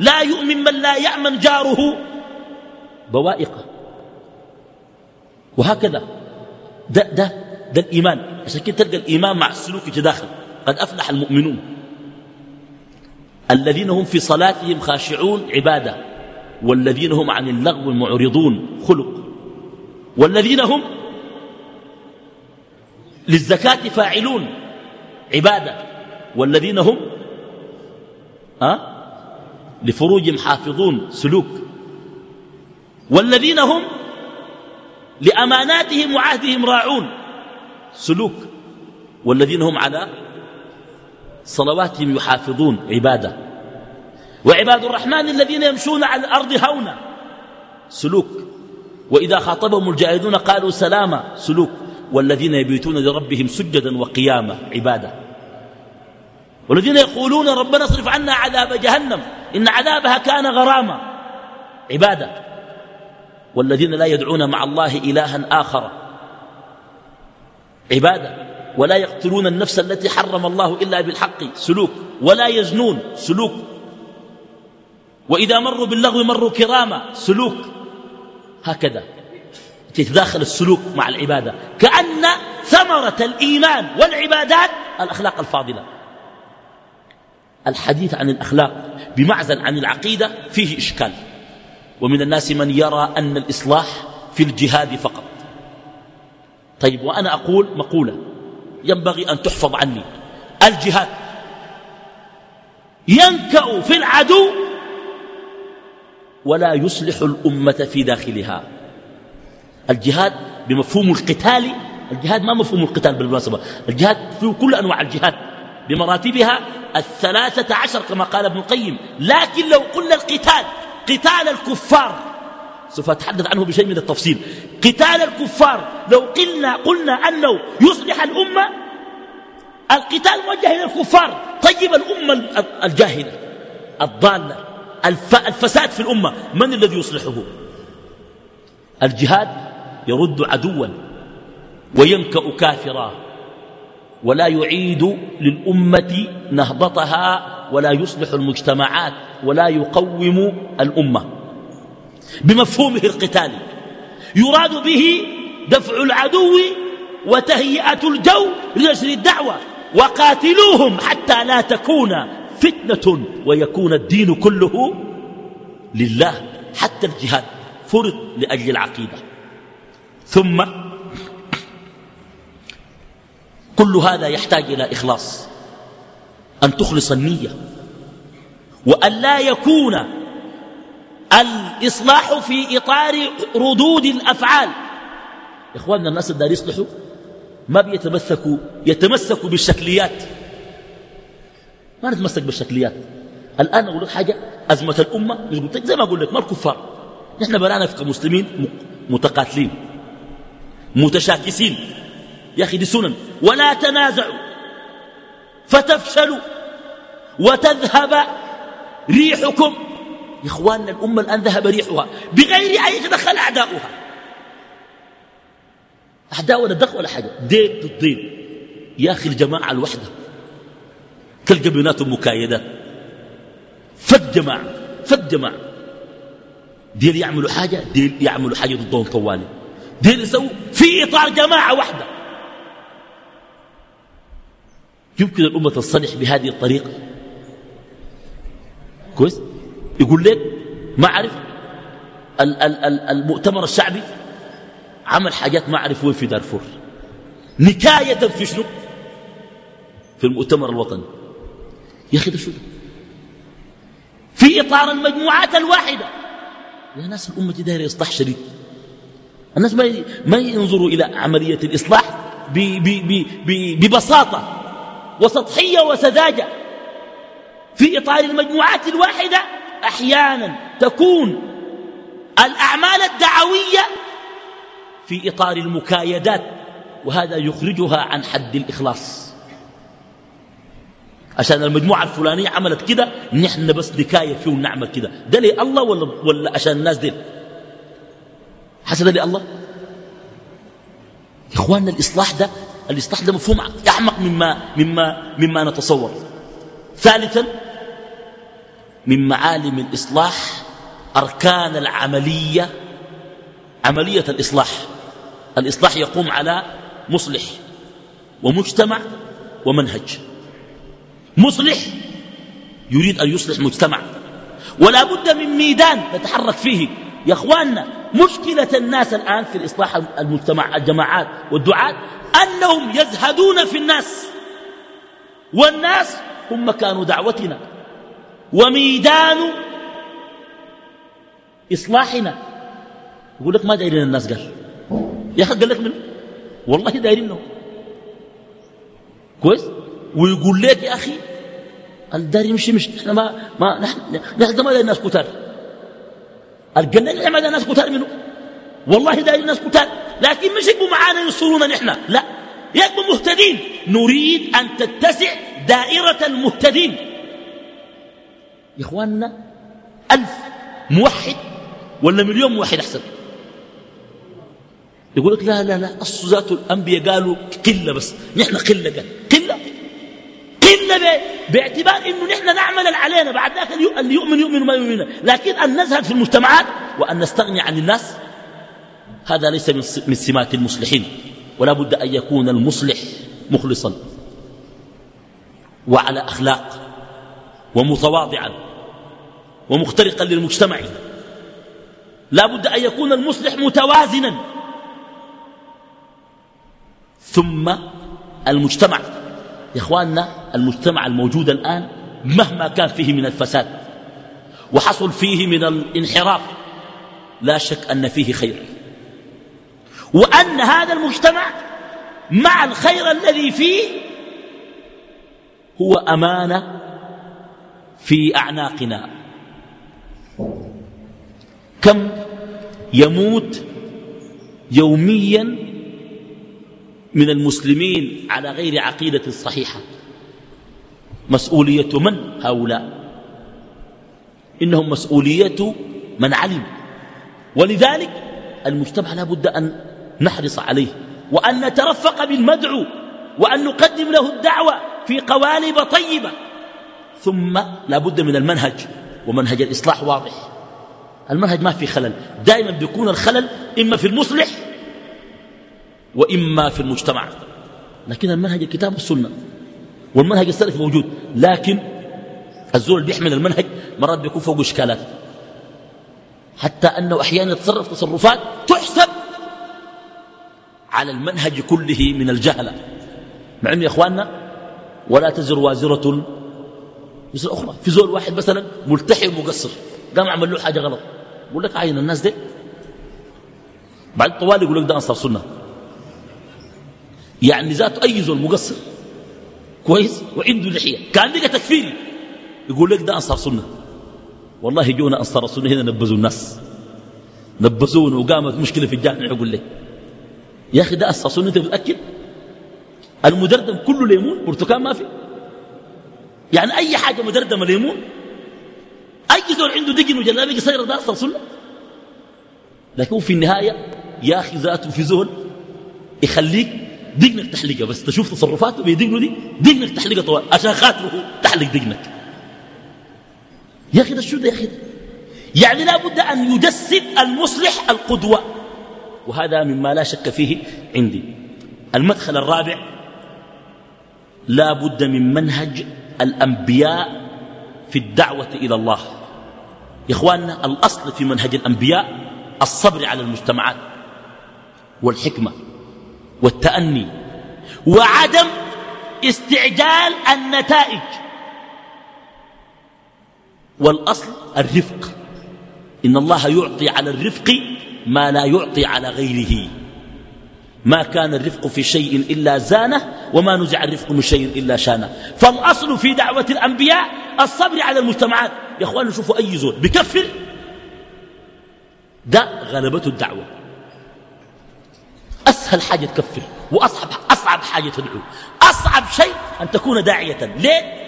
لا يؤمن من لا يأمن جاره. بوائقه. وهكذا. ده, ده, ده الإيمان. عشان كده تلقى الإيمان مع السلوك يتداخل قد أفلح المؤمنون. الذين هم في صلاتهم خاشعون عبادة والذين هم عن اللغو معرضون خلق والذين هم للزكاة فاعلون عبادة والذين هم أه؟ لفروجهم حافظون سلوك والذين هم لأماناتهم وعهدهم راعون سلوك والذين هم على صلواتهم يحافظون عبادة. وعباد الرحمن الذين يمشون على الأرض هونا. سلوك. وإذا خاطبهم الجاهدون قالوا سلاما. سلوك. والذين يبيتون لربهم سجدا وقياما. عبادة. والذين يقولون ربنا اصرف عنا عذاب جهنم. إن عذابها كان غراما. عبادة. والذين لا يدعون مع الله إلها آخر. عبادة. ولا يقتلون النفس التي حرم الله إلا بالحق. سلوك. ولا يزنون. سلوك. وإذا مروا باللغو مروا كراما. سلوك. هكذا. تتداخل السلوك مع العبادة. كأن ثمرة الإيمان والعبادات الأخلاق الفاضلة. الحديث عن الأخلاق بمعزل عن العقيدة فيه إشكال. ومن الناس من يرى أن الإصلاح في الجهاد فقط. طيب وأنا أقول مقولة. ينبغي أن تحفظ عني. الجهاد ينكأ في العدو ولا يصلح الأمة في داخلها. الجهاد بمفهوم القتال الجهاد ما مفهوم القتال بالمناسبة. الجهاد في كل أنواع الجهاد بمراتبها الثلاثة عشر كما قال ابن القيم. لكن لو قلنا القتال قتال الكفار سوف أتحدث عنه بشيء من التفصيل. قتال الكفار لو قلنا قلنا أنه يصلح الأمة القتال موجه إلى الكفار. طيب الأمة الجاهلة الضالة الفساد في الأمة من الذي يصلحه؟ الجهاد يرد عدوا وينكأ كافرا ولا يعيد للأمة نهضتها ولا يصلح المجتمعات ولا يقوم الأمة. بمفهومه القتالي يراد به دفع العدو وتهيئة الجو لنشر الدعوة. وقاتلوهم حتى لا تكون فتنة ويكون الدين كله لله حتى الجهاد. فرض لأجل العقيدة. ثم كل هذا يحتاج إلى إخلاص. أن تخلص النية. وأن لا يكون الإصلاح في إطار ردود الأفعال. إخواننا الناس الدار يصلحوا ما بيتمسكوا يتمسكوا بالشكليات. ما نتمسك بالشكليات. الآن أقول لك حاجة أزمة الأمة زي ما أقول لك ما الكفار. نحن برانا كمسلمين متقاتلين متشاكسين. يا أخي دي سنن. ولا تنازعوا. فتفشلوا. وتذهب ريحكم. يا إخواننا الأمة الآن ذهب ريحها. بغير أن يتدخل أعداؤها. أعداء ولا دخل ولا حاجة. دين ضد دين يا أخي الجماعة الوحدة. كالجبنات المكايدات فالجماعة فالجماعة ديل يعملوا حاجة ديل يعملوا حاجة ضدهم طوالي. ديل يسووا في إطار جماعة واحدة يمكن الأمة تصلح بهذه الطريقة. كويس؟ يقول لك ما أعرف. المؤتمر الشعبي عمل حاجات ما أعرف وين في دارفور. نكاية في شنو؟ في المؤتمر الوطني. يا أخي ده شنو؟ في إطار المجموعات الواحدة. يا ناس الأمة دايرة إصلاح شديد. الناس ما ما ينظروا إلى عملية الإصلاح ببساطة وسطحية وسذاجة. في إطار المجموعات الواحدة أحيانا تكون الأعمال الدعوية في إطار المكايدات وهذا يخرجها عن حد الإخلاص. عشان المجموعة الفلانية عملت كده نحن بس نكاية فيه ونعمل كده. ده لي الله ولا, ولا عشان الناس دي؟ حسد لي الله إخواننا الإصلاح ده الإصلاح ده مفهوم أعمق مما, مما, مما نتصور. ثالثا من معالم الإصلاح أركان العملية عملية الإصلاح. الإصلاح يقوم على مصلح ومجتمع ومنهج. مصلح يريد أن يصلح مجتمع. ولا بد من ميدان نتحرك فيه. يا أخواننا مشكلة الناس الآن في الإصلاح المجتمع الجماعات والدعاة أنهم يزهدون في الناس. والناس هم مكان دعوتنا. وميدان إصلاحنا. يقول لك ما دايرين الناس قال. يا أخي قال لك منه والله دايرينه كويس؟ ويقول لك يا أخي الدار يمشي مش إحنا ما ما نحن نحن ما دايرين الناس كتار. الجنة نحن ما دايرين الناس كتار منه والله دايرين الناس كتار. لكن مش يبقوا معانا ينصرونا نحن. لا. يبقوا مهتدين. نريد أن تتسع دائرة المهتدين. يا إخواننا ألف موحد ولا مليون موحد أحسن. يقول لك لا لا لا الصزات الأنبياء قالوا قلة بس نحن قلة قال. قلة؟ قلة باعتبار إنه نحن نعمل علينا بعد ذاك اللي يؤمن يؤمن وما يؤمن. لكن أن نزهد في المجتمعات وأن نستغني عن الناس هذا ليس من سمات المصلحين. ولا بد أن يكون المصلح مخلصا. وعلى أخلاق. ومتواضعا ومخترقا للمجتمع. لا بد أن يكون المصلح متوازنا. ثم المجتمع. يا إخواننا المجتمع الموجود الآن مهما كان فيه من الفساد وحصل فيه من الانحراف لا شك أن فيه خير. وأن هذا المجتمع مع الخير الذي فيه هو أمانة في أعناقنا. كم يموت يوميا من المسلمين على غير عقيدة صحيحة؟ مسؤولية من هؤلاء؟ إنهم مسؤولية من علم. ولذلك المجتمع لا بد أن نحرص عليه وأن نترفق بالمدعو وأن نقدم له الدعوة في قوالب طيبة. ثم لا بد من المنهج ومنهج الإصلاح واضح. المنهج ما في خلل دائما بيكون الخلل إما في المصلح وإما في المجتمع. لكن المنهج الكتاب والسنة والمنهج السلفي موجود لكن الزول اللي بيحمل المنهج مرات بيكون فوق إشكالات. حتى أنه أحيانا يتصرف تصرفات تحسب على المنهج كله من الجهلة. مع أنه يا إخواننا ولا تزر وازرة مثل أخرى في زول واحد مثلا ملتحي ومقصر قام عمل له حاجة غلط يقول لك عين الناس دي. بعد طوال يقول لك ده أنصار سنة. يعني ذاته أي زول مقصر كويس وعنده لحية. كان لقى تكفيري يقول لك ده أنصار سنة. والله جونا أنصار السنة هنا نبذوا الناس. نبذونا وقامت مشكلة في الجامع يقول لك يا أخي ده أنصار سنة أنت متأكد؟ المدردم كله ليمون برتقال ما في. يعني أي حاجة مدردمة ليمون أي زول عنده دقن وجلابي قصيرة ده سنة؟ لكن في النهاية يا أخي ذاته في زول يخليك دقنك تحلقه بس. تشوف تصرفاته بيدقنه دي؟ دقنك تحلقه طوال عشان خاطره تحلق دقنك. يا أخي ده شو ده يا أخي؟ يعني لا بد أن يجسد المصلح القدوة. وهذا مما لا شك فيه عندي. المدخل الرابع لا بد من منهج الأنبياء في الدعوة إلى الله. يا إخواننا الأصل في منهج الأنبياء الصبر على المجتمعات والحكمة والتأني وعدم استعجال النتائج. والأصل الرفق. إن الله يعطي على الرفق ما لا يعطي على غيره. ما كان الرفق في شيء إلا زانه وما نزع الرفق من شيء إلا شانه. فالأصل في دعوة الأنبياء الصبر على المجتمعات. يا أخوان شوفوا أي زول بكفر ده غلبته الدعوة. أسهل حاجة تكفر وأصعب أصعب حاجة تدعو. أصعب شيء أن تكون داعية. ليه؟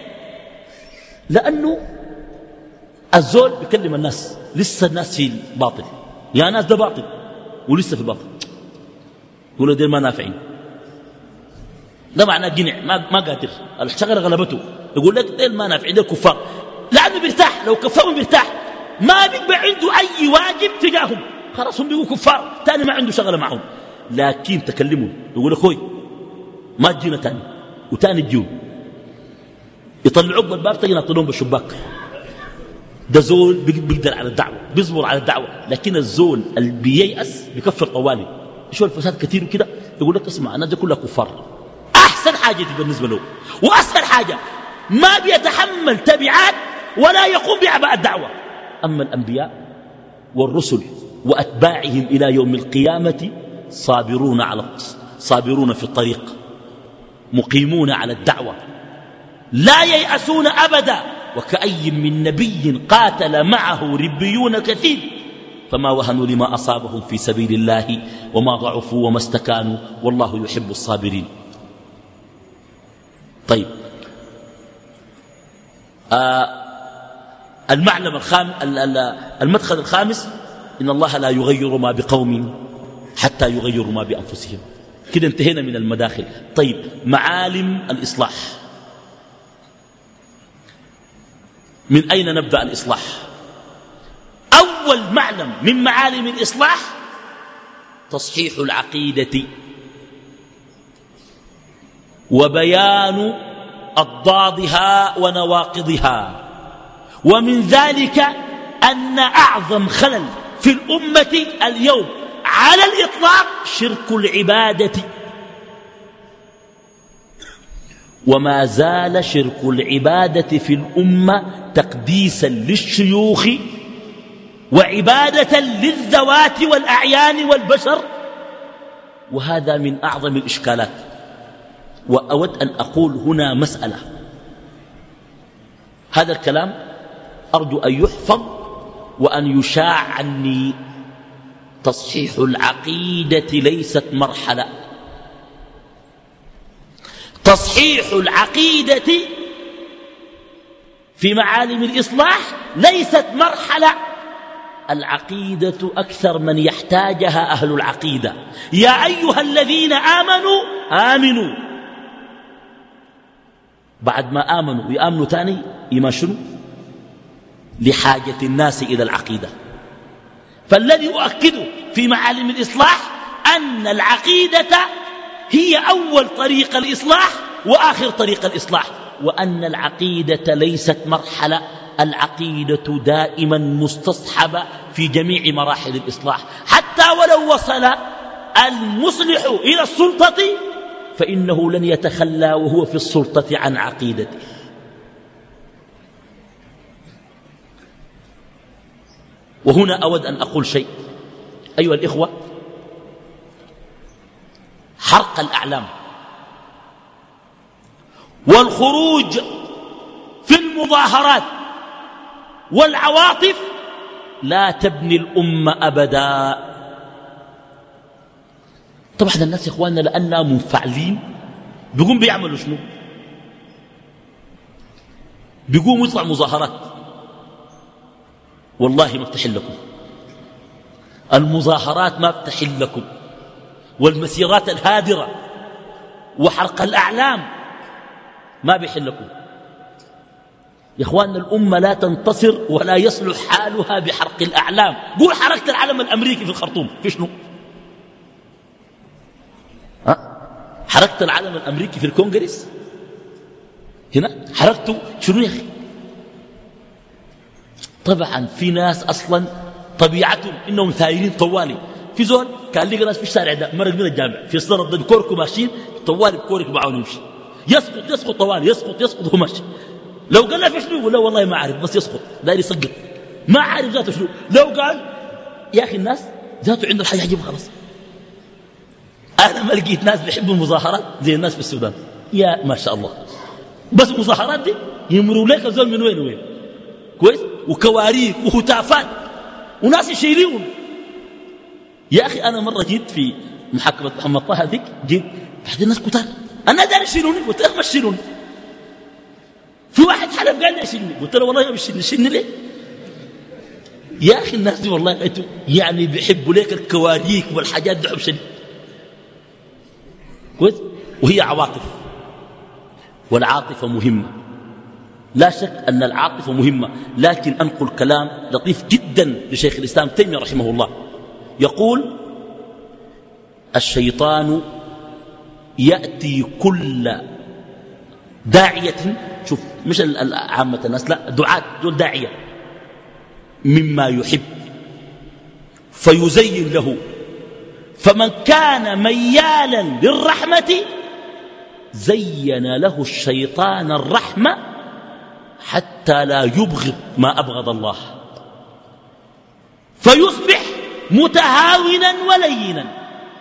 لأنه الزول بيكلم الناس لسه الناس في باطل يا ناس ده باطل ولسه في الباطل. يقولوا دير ما نافعين. ده معناه جنع ما, ما قادر. الشغلة غلبته. يقول لك دير ما نافعين دير كفار. لأنه بيرتاح لو كفروا بيرتاح. ما بيبقى عنده أي واجب تجاههم. خلاص هم بيقولوا كفار تاني ما عنده شغلة معهم. لكن تكلموا يقول لك خوي ما تجينا تاني وتاني تجيهم. يطلعوك بالباب تجي ينطلون بالشباك. ده زول بيقدر على الدعوة بيصبر على الدعوة. لكن الزول اللي بييأس بيكفر طوالي يشوف الفساد كثير وكده يقول لك اسمع الناس دي كلها كفار. أحسن حاجة بالنسبة له. وأسهل حاجة ما بيتحمل تبعات ولا يقوم بأعباء الدعوة. أما الأنبياء والرسل وأتباعهم إلى يوم القيامة صابرون على صابرون في الطريق مقيمون على الدعوة لا ييأسون أبدا. وكأي من نبي قاتل معه ربيون كثير. فما وهنوا لما أصابهم في سبيل الله وما ضعفوا وما استكانوا والله يحب الصابرين. طيب. آه المعلم الخام المدخل الخامس إن الله لا يغير ما بقوم حتى يغيروا ما بأنفسهم. كده انتهينا من المداخل. طيب معالم الإصلاح. من أين نبدأ الإصلاح؟ أول معلم من معالم الإصلاح تصحيح العقيدة. وبيان أضدادها ونواقضها. ومن ذلك أن أعظم خلل في الأمة اليوم على الإطلاق شرك العبادة. وما زال شرك العبادة في الأمة تقديسا للشيوخ وعبادة للذوات والأعيان والبشر. وهذا من أعظم الإشكالات. وأود أن أقول هنا مسألة. هذا الكلام أرجو أن يحفظ وأن يشاع عني تصحيح العقيدة ليست مرحلة. تصحيح العقيدة في معالم الإصلاح ليست مرحلة. العقيدة أكثر من يحتاجها أهل العقيدة. يا أيها الذين آمنوا آمنوا. بعد ما آمنوا يآمنوا تاني؟ إما شنو؟ لحاجة الناس إلى العقيدة. فالذي أؤكده في معالم الإصلاح أن العقيدة هي أول طريق الإصلاح وآخر طريق الإصلاح وأن العقيدة ليست مرحلة. العقيدة دائما مستصحبة في جميع مراحل الإصلاح. حتى ولو وصل المصلح إلى السلطة فإنه لن يتخلى وهو في السلطة عن عقيدته. وهنا أود أن أقول شيء. أيها الإخوة حرق الأعلام والخروج في المظاهرات والعواطف لا تبني الأمة أبدا. طبعا الناس يا إخواننا لأننا منفعلين. بيقوم بيعملوا شنو؟ بيقوموا يطلع مظاهرات. والله ما بتحل لكم. المظاهرات ما بتحل لكم. والمسيرات الهادرة وحرق الأعلام ما بيحل لكم. يا اخواننا الأمة لا تنتصر ولا يصلح حالها بحرق الأعلام. قول حركت العلم الأمريكي في الخرطوم. في شنو؟ حركت العلم الأمريكي في الكونغرس؟ هنا؟ حركته؟ شنو يا أخي؟ طبعا في ناس أصلا طبيعتهم إنهم ثايرين طوالي. في زول كان لقى ناس في الشارع ده مرق من الجامع. في الصرد كوركو ماشيين طوالي بكورك معاهم يمشي. يسقط يسقط طوالي يسقط يسقط هو ماشي. لو قال في شنو يقول؟ له والله ما عارف بس يسقط داير يسقط ما عارف ذاته شنو. لو قال يا أخي الناس ذاته عنده الحاجة يجيب خلاص. أنا ما لقيت ناس بيحبوا المظاهرات زي الناس في السودان. يا ما شاء الله. بس المظاهرات دي يمروا لك زول من وين وين؟ كويس؟ وكواريك وهتافات. وناس يشيلون يا أخي أنا مرة جيت في محاكمة محمد طه ذيك جيت بعد الناس كتار. أنا داري يشيلوني قلت له ما تشيلوني. في واحد حلف قال لي يشيلني قلت له والله ما بيشيلني شيلني ليه؟ يا أخي الناس دي والله يعني بيحبوا ليك الكواريك والحاجات دي حب شديد كويس؟ وهي عواطف. والعاطفة مهمة. لا شك أن العاطفة مهمة لكن أنقل كلام لطيف جدا لشيخ الإسلام تيمية رحمه الله. يقول الشيطان يأتي كل داعية شوف مش عامة الناس لا دعاة دول داعية. مما يحب فيزين له. فمن كان ميالا للرحمة زين له الشيطان الرحمة حتى لا يبغض ما أبغض الله. فيصبح متهاونا ولينا.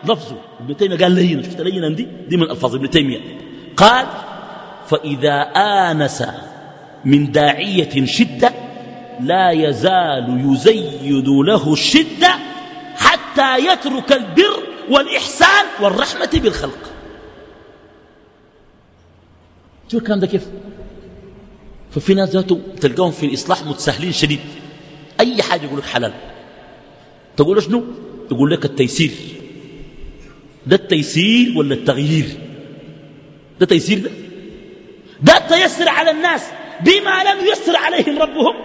لفظه ابن تيمية قال لينا شفت لينا دي؟ دي من ألفاظ ابن تيمية. قال فإذا آنس من داعية شدة لا يزال يزيد له الشدة حتى يترك البر والإحسان والرحمة بالخلق. شو الكلام ده كيف؟ ففي ناس ذاته تلقاهم في الإصلاح متساهلين شديد. أي حاجة يقول لك حلال. تقول شنو؟ يقول لك التيسير. ده التيسير ولا التغيير؟ ده تيسير ده؟ ده التيسر على الناس بما لم يسر عليهم ربهم.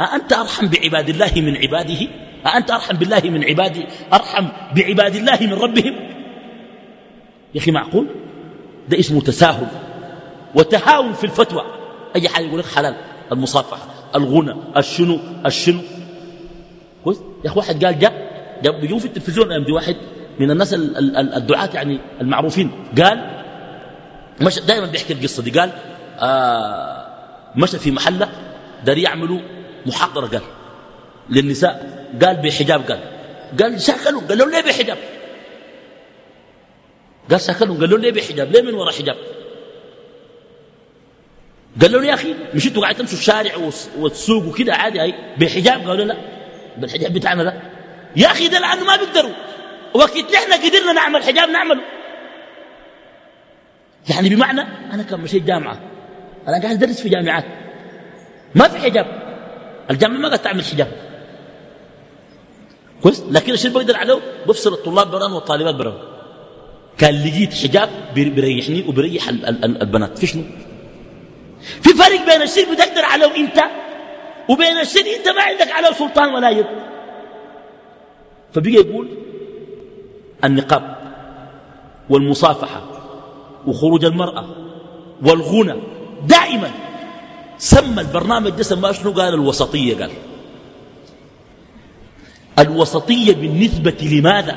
أأنت أرحم بعباد الله من عباده؟ أأنت أرحم بالله من عباده أرحم بعباد الله من ربهم؟ يا أخي معقول؟ ده اسمه تساهل وتهاون في الفتوى. أي حاجة يقول لك حلال؟ المصافحة الغنى الشنو؟ الشنو؟ كويس. يا أخي واحد قال جاء بيجوا في التلفزيون دي واحد من الناس الدعاة يعني المعروفين. قال مش دائما بيحكي القصة دي. قال آه مشى في محلة دار يعملوا محاضرة قال للنساء قال بحجاب قال قال شاكلوا قال لهم ليه بحجاب؟ قال ساكنهم قال له ليه بحجاب؟ ليه من وراء حجاب؟ قال له يا أخي مش أنتوا قاعد تمشوا الشارع وتسوق وكده عادي؟ هاي بحجاب؟ قالوا لا. بالحجاب بتاعنا لا يا أخي ده لأنه ما بيقدروا. وقت نحن قدرنا نعمل حجاب نعمله. يعني بمعنى أنا كان مشيت جامعة. أنا قاعد أدرس في جامعات. ما في حجاب. الجامعة ما قاعد تعمل حجاب. كويس؟ لكن الشيء بقدر عليه؟ بفصل الطلاب بران والطالبات بران كان لقيت حجاب بيريحني وبيريح البنات. في شنو؟ في فرق بين الشيء بتقدر عليه انت وبين الشيء إنت ما عندك عليه سلطان ولا يد. فبقى يقول النقاب والمصافحة. وخروج المرأة والغنى. دائما سمى البرنامج ده سماه شنو؟ قال الوسطية. قال الوسطية بالنسبة لماذا؟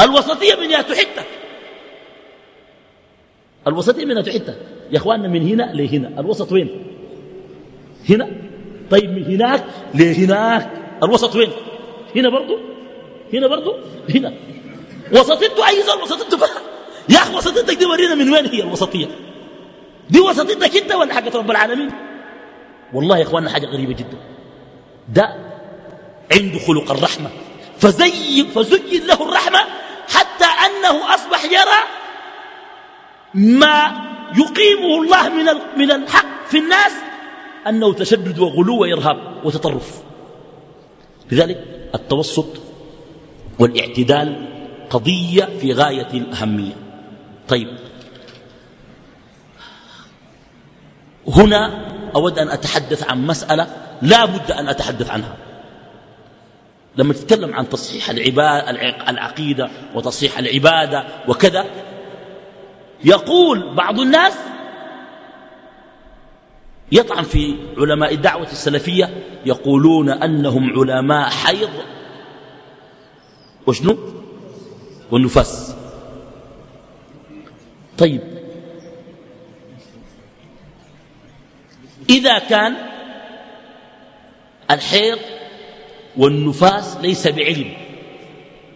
الوسطية من ياتو حتة الوسطية من ياتو حتة يا إخواننا من هنا لهنا. الوسط وين؟ هنا. طيب من هناك لهناك. الوسط وين؟ هنا برضو. هنا برضو. هنا. وسطيته اي زول وسطيته يا أخي وسطيتك دي ورينا من وين هي الوسطية. دي وسطيتك أنت ولا حاجة رب العالمين؟ والله يا إخواننا حاجة غريبة جدا. ده عنده خلق الرحمة. فزي فزين له الرحمة حتى أنه أصبح يرى ما يقيمه الله من من الحق في الناس أنه تشدد وغلو وإرهاب وتطرف. لذلك التوسط والاعتدال قضية في غاية الأهمية. طيب. هنا أود أن أتحدث عن مسألة لا بد أن أتحدث عنها. لما تتكلم عن تصحيح العقيدة وتصحيح العبادة وكذا يقول بعض الناس يطعن في علماء الدعوة السلفية يقولون أنهم علماء حيض. وشنو؟ والنفاس. طيب. إذا كان الحيض والنفاس ليس بعلم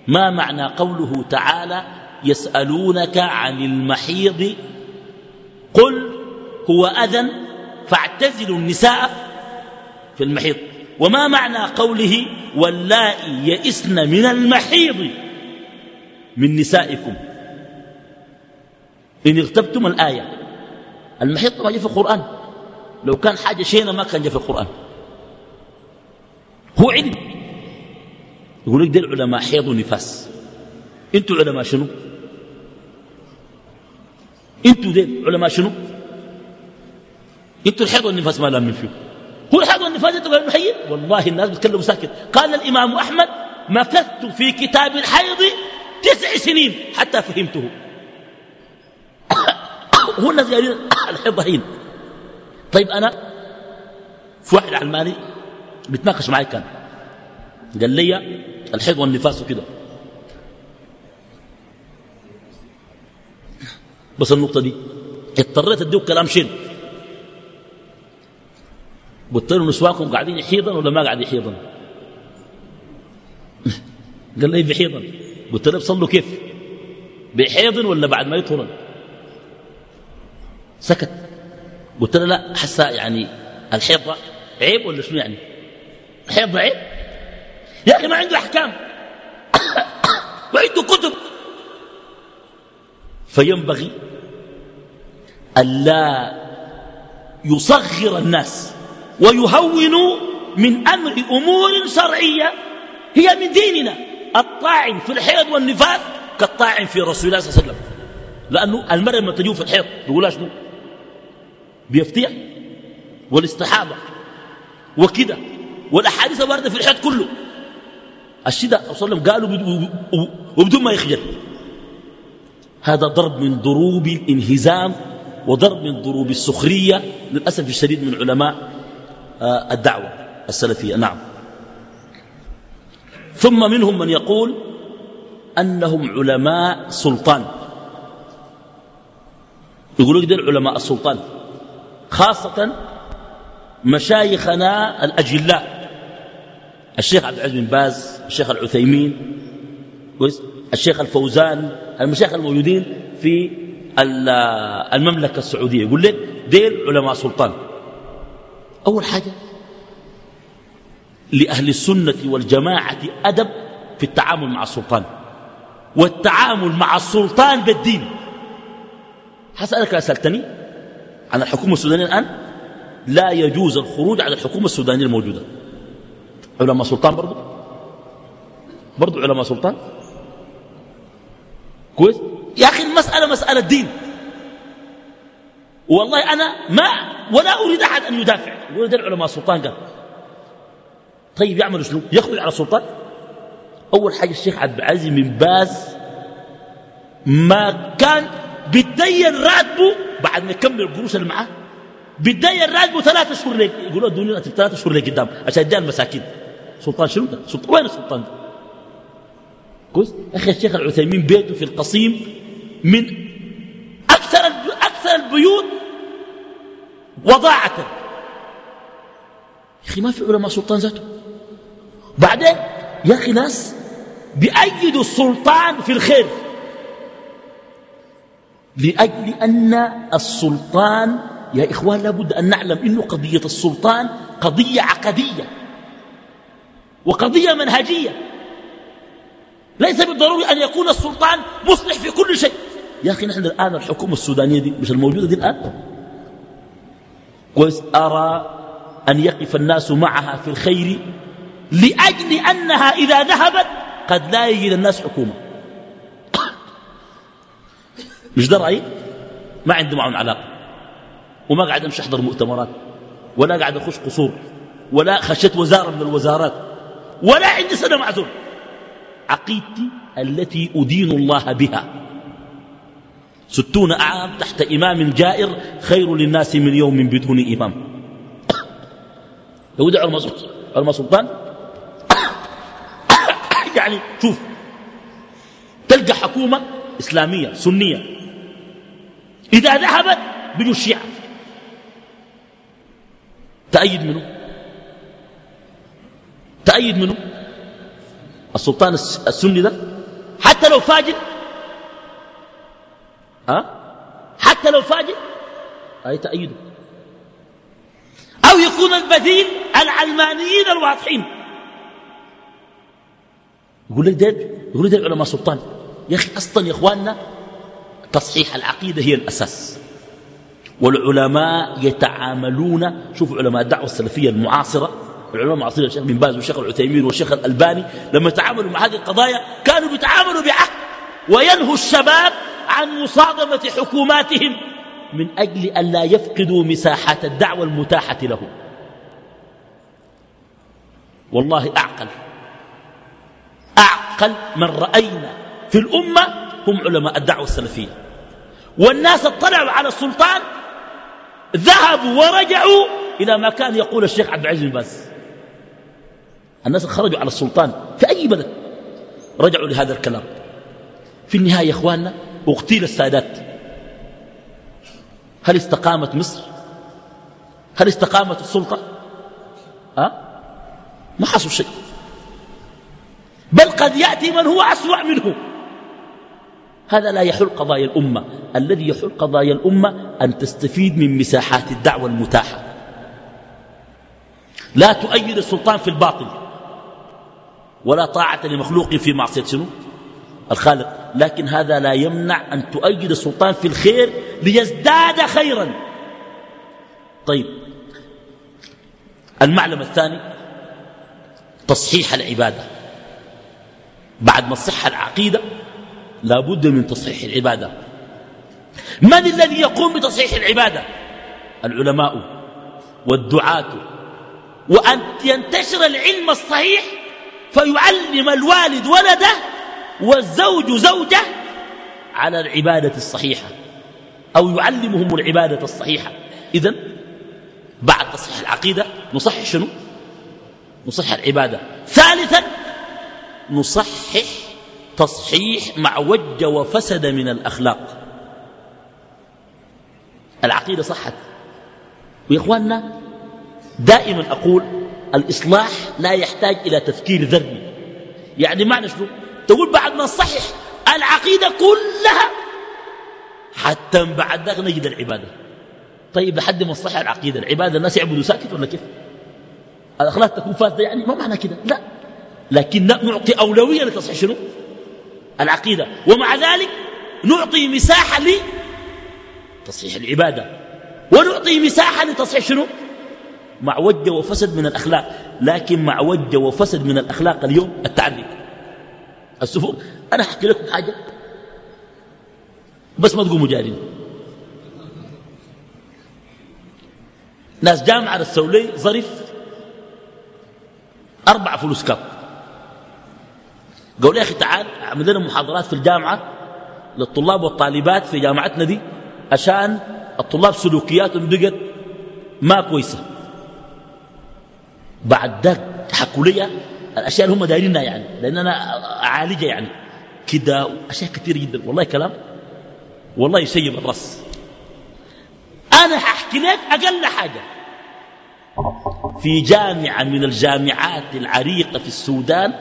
ما معنى قوله تعالى يسألونك عن المحيض؟ قل هو أذن فاعتزلوا النساء في المحيض. وما معنى قوله واللائي يئسن من المحيض من نسائكم؟ إن اغتبتم الآية. المحيض طبعا في القرآن. لو كان حاجة شينة ما كان جاء في القرآن. هو علم يقول لك دي العلماء حيض ونفاس. أنتوا علماء شنو؟ أنتوا دي علماء شنو؟ أنتوا الحيض والنفاس ما لامن فيه. هو الحيض والنفاس أنتوا قالوا محيي والله الناس بتكلموا ساكت. قال الإمام أحمد مكثت في كتاب الحيض تسع سنين حتى فهمته. هو الناس قالين الحيض هين. طيب أنا في واحد علماني بيتناقش معي كان. قال لي الحيض والنفاس وكده. بس النقطة دي اضطريت اديك كلام شين. قلت له نسواكم قاعدين يحيضا ولا ما قاعد يحيضا قال لي بحيضا قلت له بصلوا كيف؟ بحيض ولا بعد ما يطهرا سكت. قلت له لا حسا يعني الحيض عيب ولا شنو يعني؟ الحيض عيب. يا أخي ما عنده أحكام. وعنده كتب. فينبغي ألا يصغر الناس ويهون من أمر أمور شرعية هي من ديننا. الطاعن في الحيض والنفاس كالطاعن في رسول الله صلى الله عليه وسلم. لأنه المرأة لما تجوب في الحيض بيقولها شنو؟ بيفتيع والاستحاضة وكده والأحاديث واردة في الحيض كله. الشدة صلى الله عليه وسلم قالوا وبدون ما يخجل. هذا ضرب من ضروب الانهزام وضرب من ضروب السخرية للأسف الشديد من علماء آه، الدعوة السلفية. نعم. ثم منهم من يقول أنهم علماء سلطان. يقولوا كده علماء السلطان. خاصة مشايخنا الأجلاء. الشيخ عبد العزيز بن باز الشيخ العثيمين الشيخ الفوزان المشايخ الموجودين في المملكة السعودية. يقول لك ديل علماء سلطان. أول حاجة لأهل السنة والجماعة أدب في التعامل مع السلطان. والتعامل مع السلطان بالدين. حسألك سألتني عن الحكومة السودانية الآن لا يجوز الخروج على الحكومة السودانية الموجودة. علماء سلطان برضو؟ برضو علماء سلطان؟ كويس؟ يا أخي المسألة مسألة دين. والله أنا ما ولا أريد أحد أن يدافع. يقول ده العلماء السلطان قال؟ طيب يعملوا شنو؟ يخرج على السلطان؟ أول حاجة الشيخ عبد العزيز بن باز ما كان بيتدين راتبه بعد ما يكمل القروش اللي معاه بيتدين راتبه ثلاثة شهور لك يقولوا ادوني راتب ثلاثة شهور لك قدام؟ عشان يديها المساكين. سلطان شنو ده؟ سلطان وين السلطان ده؟ كويس؟ أخي الشيخ العثيمين بيته في القصيم من أكثر أكثر البيوت وضاعة. يا أخي ما في علماء سلطان ذاته. بعدين يا أخي ناس بيأيدوا السلطان في الخير. لأجل أن السلطان يا إخوان لابد أن نعلم أن قضية السلطان قضية عقدية وقضية منهجية. ليس بالضروري أن يكون السلطان مصلح في كل شيء. يا أخي نحن الآن الحكومة السودانية دي مش الموجودة دي الآن؟ كويس أرى أن يقف الناس معها في الخير لأجل أنها إذا ذهبت قد لا يجد الناس حكومة. مش ده رأيي ما عندي معهم علاقة. وما قاعد أمشي أحضر مؤتمرات ولا قاعد أخش قصور ولا خشيت وزارة من الوزارات ولا عندي سنة معزول عقيدتي التي أدين الله بها. ستون عام تحت إمام جائر خير للناس من يوم بدون إمام. لو دعوا علماء سلطان يعني شوف تلقى حكومة إسلامية سنية إذا ذهبت بيجوا الشيعة. تأيد منه تأيد منه السلطان السني ده؟ حتى لو فاجر ها؟ حتى لو فاجر أي تأيده. أو يكون البديل العلمانيين الواضحين. يقول لك ده يقول لك ده علماء سلطان. يا أخي أصلا يا إخواننا تصحيح العقيدة هي الأساس. والعلماء يتعاملون شوفوا علماء الدعوة السلفية المعاصرة العلماء المعاصرين الشيخ بن باز والشيخ العثيمين والشيخ الألباني لما يتعاملوا مع هذه القضايا كانوا بيتعاملوا بعهد وينهوا الشباب عن مصادمة حكوماتهم من أجل أن لا يفقدوا مساحات الدعوة المتاحة لهم. والله أعقل أعقل من رأينا في الأمة هم علماء الدعوة السلفية. والناس اطلعوا على السلطان ذهبوا ورجعوا إلى ما كان يقول الشيخ عبد العزيز بن باز. الناس خرجوا على السلطان في أي بلد؟ رجعوا لهذا الكلام. في النهاية يا إخواننا اغتيل السادات. هل استقامت مصر؟ هل استقامت السلطة؟ أه؟ ما حصل شيء. بل قد يأتي من هو أسوأ منه. هذا لا يحل قضايا الأمة. الذي يحل قضايا الأمة أن تستفيد من مساحات الدعوة المتاحة. لا تؤيد السلطان في الباطل. ولا طاعة لمخلوق في معصية شنو؟ الخالق. لكن هذا لا يمنع أن تؤيد السلطان في الخير ليزداد خيرا. طيب. المعلم الثاني تصحيح العبادة. بعد ما تصح العقيدة لا بد من تصحيح العبادة. من الذي يقوم بتصحيح العبادة؟ العلماء والدعاة. وأن ينتشر العلم الصحيح فيعلم الوالد ولده والزوج زوجة على العبادة الصحيحة أو يعلمهم العبادة الصحيحة. إذن بعد تصحيح العقيدة نصحح شنو؟ نصحح العبادة. ثالثا نصحح تصحيح مع وج وفسد من الأخلاق. العقيدة صحت. ويا إخواننا دائما أقول الإصلاح لا يحتاج إلى تفكير ذري. يعني معنى شنو؟ تقول بعد ما نصحح العقيدة كلها حتى بعد ذلك نجد العبادة. طيب لحد ما نصحح العقيدة العبادة الناس يعبدوا ساكت ولا كيف؟ الأخلاق تكون فاسدة يعني ما معنى كده؟ لا. لكن نعطي أولوية لتصحيح شنو؟ العقيدة. ومع ذلك نعطي مساحة لتصحيح العبادة. ونعطي مساحة لتصحيح شنو؟ مع وجه وفسد من الأخلاق. لكن مع وجه وفسد من الأخلاق اليوم التعليق السفور أنا أحكي لكم حاجة. بس ما تقوموا جارين ناس جامعة السولي ظرف أربع فلوس كاب قالوا يا أخي تعال عمل لنا محاضرات في الجامعة للطلاب والطالبات في جامعتنا دي عشان الطلاب سلوكياتهم بقت ما كويسة. بعد ذاك حكوا لي الأشياء اللي هم دايرينها يعني لأن أنا عالجة يعني. كده أشياء كثير جدا والله كلام. والله يسيب الرأس أنا ححكي لك أقل حاجة. في جامعة من الجامعات العريقة في السودان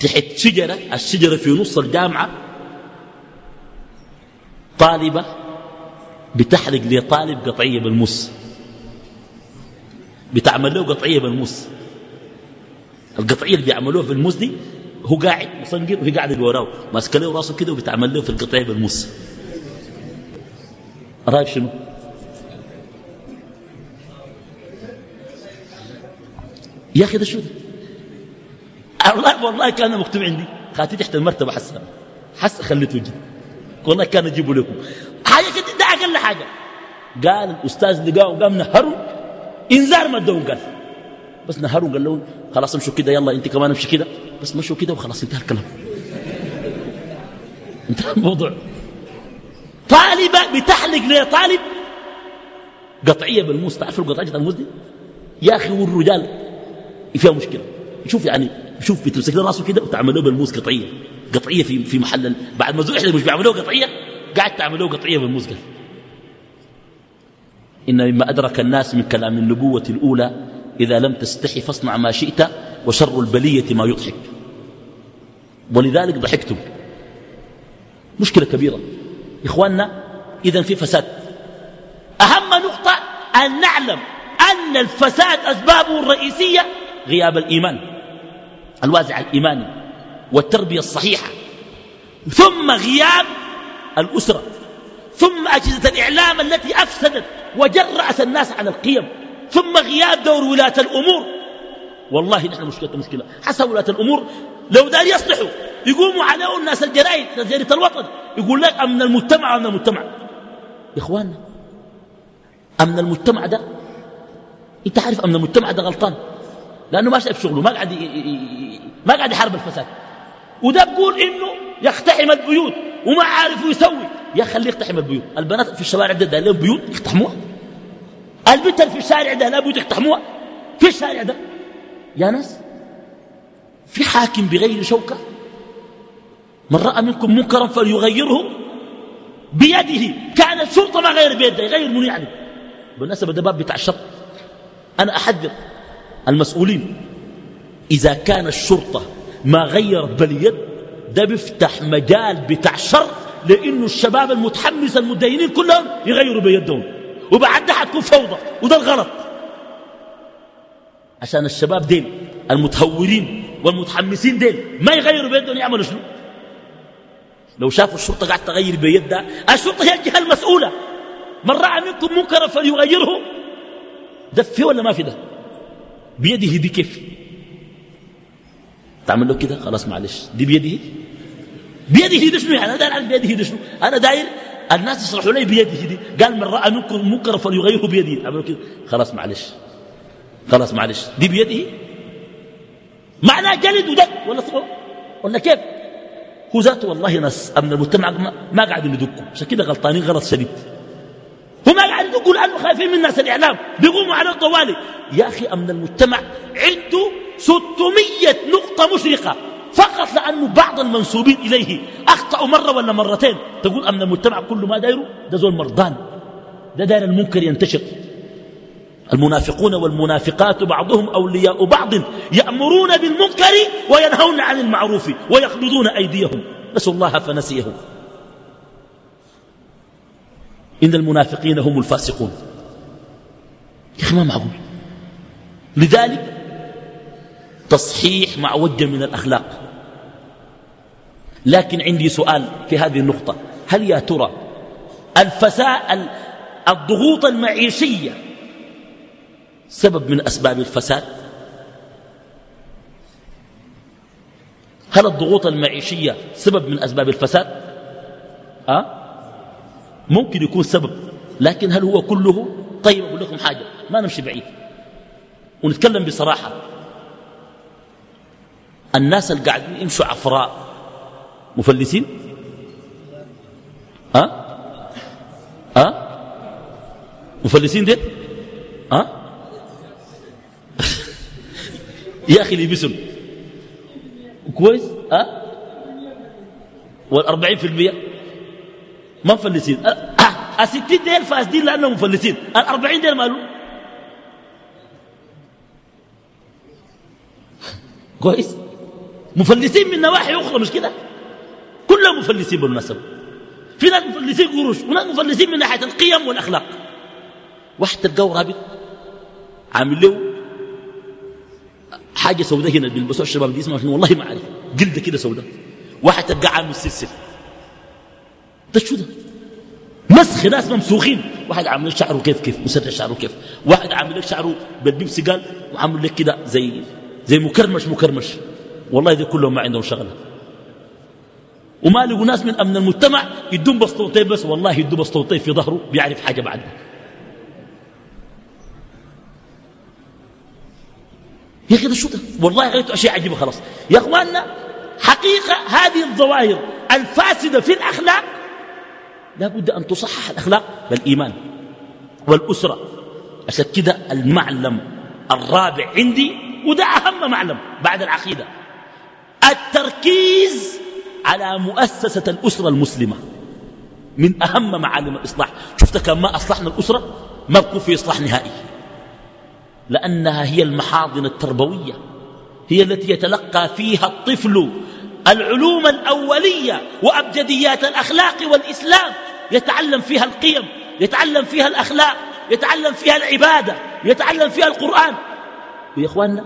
تحت شجرة الشجرة في نص الجامعة طالبة بتحرق لطالب قطعية بالمس. بتعمل له قطعية بالمس. القطعية اللي بيعملوها في المس دي هو قاعد مصنقر وهي قاعدة وراه ماسكه له راسه كده وبتعمل له في القطعية بالمس. رأيك شنو؟ يا أخي ده شو ده؟ والله والله كان مكتوب عندي. خاتي تحت المرتبة حسن حس خليته يجي والله كان اجيبه لكم. حاجة كده ده أقل حاجة. قال الأستاذ اللي قام نهروا. إنذار ما ادوهم قال. بس نهروا قال لهم خلاص امشوا كده يلا أنت كمان امشي كده. بس مشوا كده وخلاص انتهى الكلام. انتهى الموضوع. طالبه بتحلق لي طالب؟ قطعية بالموس تعرفوا القطعية الموس دي؟ يا أخي والرجال فيها مشكلة. شوف يعني شوف بتمسك له راسه كده وتعمل له بالموس قطعية. قطعية في في محل بعد ما زوج مش بيعملوا قطعية قاعد تعمل له قطعية بالموس قال. إن مما أدرك الناس من كلام النبوة الأولى إذا لم تستحي فاصنع ما شئت وشر البلية ما يضحك. ولذلك ضحكتم. مشكلة كبيرة. إخواننا إذا في فساد. أهم نقطة أن نعلم أن الفساد أسبابه الرئيسية غياب الإيمان. الوازع الإيماني والتربية الصحيحة. ثم غياب الأسرة. ثم أجهزة الإعلام التي أفسدت وجرأت الناس عن القيم. ثم غياب دور ولاة الأمور. والله نحن مشكلة مشكلة. حسب ولاة الأمور. لو دار يصلحوا يقوموا عليه الناس الجرائد جريدة الوطن يقول لك أمن المجتمع أمن المجتمع. يا إخواننا أمن المجتمع ده أنت عارف أمن المجتمع ده غلطان؟ لأنه ما شايف شغله ما قاعد ما قاعد يحارب الفساد. وده بقول إنه يقتحم البيوت وما عارف يسوي. يا خليه يقتحم البيوت البنات في الشوارع ده, ده لهم بيوت يقتحموها. البنت في الشارع ده لا بيوت يقتحموها. في الشارع ده. يا ناس في حاكم بغير شوكة. من رأى منكم منكرا فليغيره بيده. كان الشرطة ما غير بيده يغير من يعني. بالنسبة ده باب بتاع الشر أنا أحذر. المسؤولين. إذا كان الشرطة ما غيرت باليد ده بيفتح مجال بتاع شر لأنه الشباب المتحمس المدينين كلهم يغيروا بيدهم. وبعد ده حتكون فوضى وده الغلط. عشان الشباب ديل المتهورين والمتحمسين ديل ما يغيروا بيدهم يعملوا شنو؟ لو شافوا الشرطة قاعد تغير بيدها الشرطة هي الجهة المسؤولة. من رأى منكم منكرا فليغيره. ده في ولا ما في ده؟ بيده دي كيف تعمل له كده؟ خلاص معلش. دي بيده؟ بيده دي شنو يعني؟ أنا داير أعرف بيده دي شنو؟ أنا داير الناس يشرحوا لي بيده دي. قال من رأى منكم منكر فليغيره بيده. تعملوا كده. خلاص معلش. خلاص معلش. دي بيده؟ معناه جلد ودق ولا صبر ولا كيف؟ هو ذاته والله ناس أمن المجتمع ما قاعدين يدقوا عشان كده غلطانين غلط شديد. هو ما قاعد يدقوا لأنه خايفين من الناس الإعلام. بيقوموا على الطوالي. يا أخي أمن المجتمع عنده 600 نقطة مشرقة. فقط لأنه بعض المنسوبين إليه أخطأوا مرة ولا مرتين. تقول أمن المجتمع كله ما دايره؟ ده زول مرضان. ده داير المنكر ينتشر. المنافقون والمنافقات بعضهم أولياء بعض يأمرون بالمنكر وينهون عن المعروف ويقبضون أيديهم. نسوا الله فنسيهم. إن المنافقين هم الفاسقون. يا أخي ما معقول. لذلك تصحيح مع وجه من الأخلاق. لكن عندي سؤال في هذه النقطة. هل يا ترى الفساد الضغوط المعيشية سبب من أسباب الفساد؟ هل الضغوط المعيشية سبب من أسباب الفساد؟ أه؟ ممكن يكون سبب لكن هل هو كله طيب أقول لكم حاجة ما نمشي بعيد ونتكلم بصراحة الناس اللي قاعدين يمشوا عفراء مفلسين ها أه؟ ها أه؟ مفلسين ديل ها أه؟ يا أخي لبسهم كويس ها؟ والأربعين في المية ما مفلسين. الستين ديل فاسدين لأنهم مفلسين. الأربعين ديل مالو كويس. مفلسين من نواحي أخرى مش كده؟ كلهم مفلسين بالمناسبة في ناس مفلسين قروش وناس مفلسين من ناحية القيم والأخلاق. واحد تلقاه رابط عامل له حاجة سوداء هنا بيلبسوها الشباب دي اسمها والله ما أعرف. جلدة كده سوداء. واحد تلقاه عامل سلسل ده شو ده؟ مسخ ناس ممسوخين. واحد عامل لك شعره كيف كيف؟ مسرح شعره كيف؟ واحد عامل لك شعره بالبيبسي قال وعامل لك كده زي زي مكرمش مكرمش. والله دي كلهم ما عندهم شغله وما لقوا ناس من أمن المجتمع يدون بسطوطين بس والله يدوا بسطوطين في ظهره بيعرف حاجة بعدها يا أخي ده شو ده؟ والله غيرت أشياء عجيبة خلاص. يا أخواننا حقيقة هذه الظواهر الفاسدة في الأخلاق لا بد أن تصحح الأخلاق بالايمان والأسرة. عشان كده المعلم الرابع عندي وده أهم معلم بعد العقيدة. التركيز على مؤسسة الأسرة المسلمة من أهم معالم الإصلاح. شفت كم ما أصلحنا الأسرة؟ ما بكون في إصلاح نهائي. لأنها هي المحاضن التربوية هي التي يتلقى فيها الطفل العلوم الأولية وأبجديات الأخلاق والإسلام. يتعلم فيها القيم يتعلم فيها الأخلاق يتعلم فيها العبادة يتعلم فيها القرآن. يا إخواننا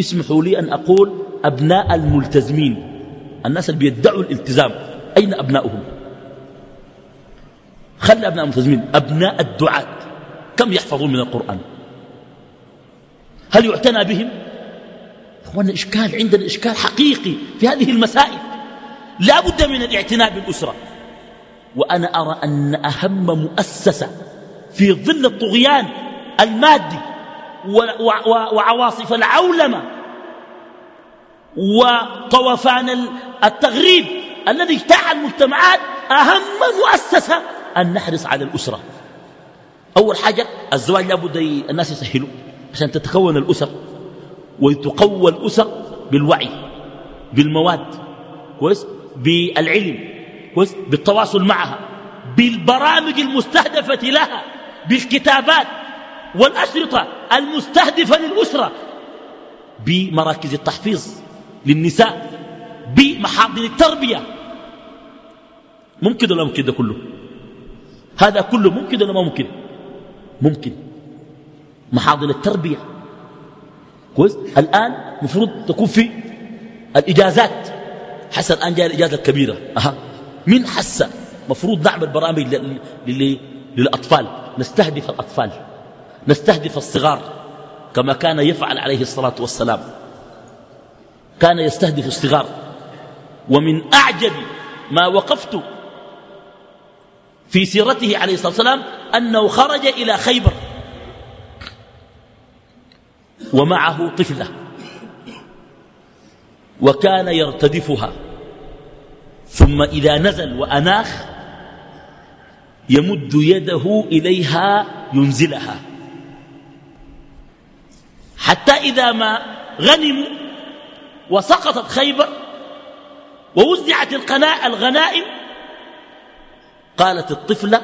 اسمحوا لي أن أقول أبناء الملتزمين الناس اللي بيدعوا الالتزام. أين أبناؤهم؟ خلي أبناء الملتزمين أبناء الدعاة. كم يحفظون من القرآن؟ هل يعتنى بهم؟ أخوانا إشكال عندنا إشكال حقيقي في هذه المسائل. لا بد من الاعتناء بالأسرة. وأنا أرى أن أهم مؤسسة في ظل الطغيان المادي وعواصف العولمة وطوفان التغريب الذي اجتاح المجتمعات أهم مؤسسة أن نحرص على الأسرة. أول حاجة الزواج لابد الناس يسهلوا عشان تتكون الأسر وتقوى الأسر بالوعي بالمواد كويس؟ بالعلم. كويس بالتواصل معها بالبرامج المستهدفة لها بالكتابات والأشرطة المستهدفة للأسرة بمراكز التحفيظ للنساء بمحاضن التربية. ممكن ولا ممكن ده كله؟ هذا كله ممكن ولا ما ممكن؟ ممكن. محاضن التربية. كويس؟ الآن مفروض تكون في الإجازات. حسن الآن جاء الإجازة الكبيرة. أها. من حس مفروض نعمل برامج للأطفال. نستهدف الأطفال. نستهدف الصغار. كما كان يفعل عليه الصلاة والسلام. كان يستهدف الصغار. ومن أعجب ما وقفت في سيرته عليه الصلاة والسلام أنه خرج إلى خيبر. ومعه طفلة. وكان يرتدفها. ثم إذا نزل وأناخ يمد يده إليها ينزلها. حتى إذا ما غنموا وسقطت خيبر ووزعت الغنائم قالت الطفلة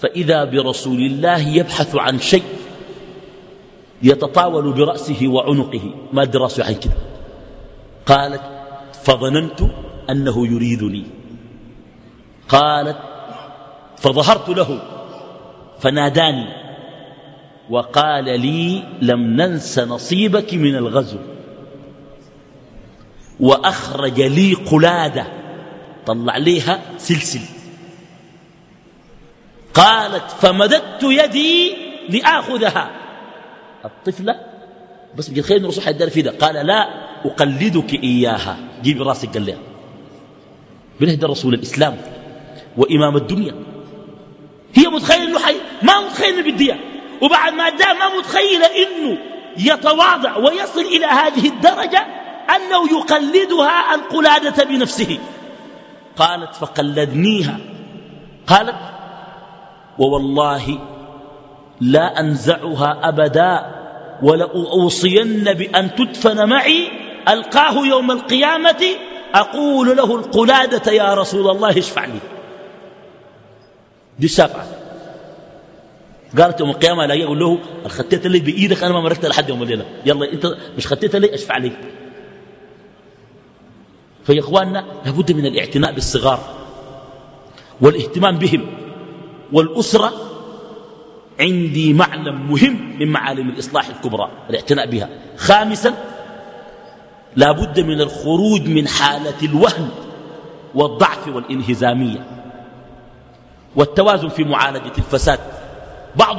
فإذا برسول الله يبحث عن شيء يتطاول برأسه وعنقه. ما دراسه عن كده؟ قالت فظننت أنه يريدني قالت فظهرت له فناداني وقال لي لم ننس نصيبك من الغزو. وأخرج لي قلادة طلع ليها سلسل. قالت فمددت يدي لآخذها. الطفلة بس بجد خير الرسول حيدار في ده قال لا أقلدك إياها. جيب راسك قال لها. بنهدى رسول الإسلام وإمام الدنيا. هي متخيلة إنه حي؟ ما متخيلة بديها وبعد ما جاء ما متخيلة إنه يتواضع ويصل إلى هذه الدرجة أنه يقلدها القلادة بنفسه. قالت فقلدنيها. قالت ووالله لا أنزعها أبدا ولأوصين بأن تدفن معي ألقاه يوم القيامة أقول له القلادة يا رسول الله اشفع لي. دي الشافعة قالت يوم القيامة لا يقول له الخطيت لي بإيدك؟ أنا ما مركت لحد يوم الليلة. يلا أنت مش خطيت لي؟ اشفع لي. فيا إخواننا لابد من الاعتناء بالصغار والاهتمام بهم. والأسرة عندي معلم مهم من معالم الإصلاح الكبرى الاعتناء بها. خامسا لا بد من الخروج من حالة الوهن والضعف والانهزامية والتوازن في معالجة الفساد. بعض,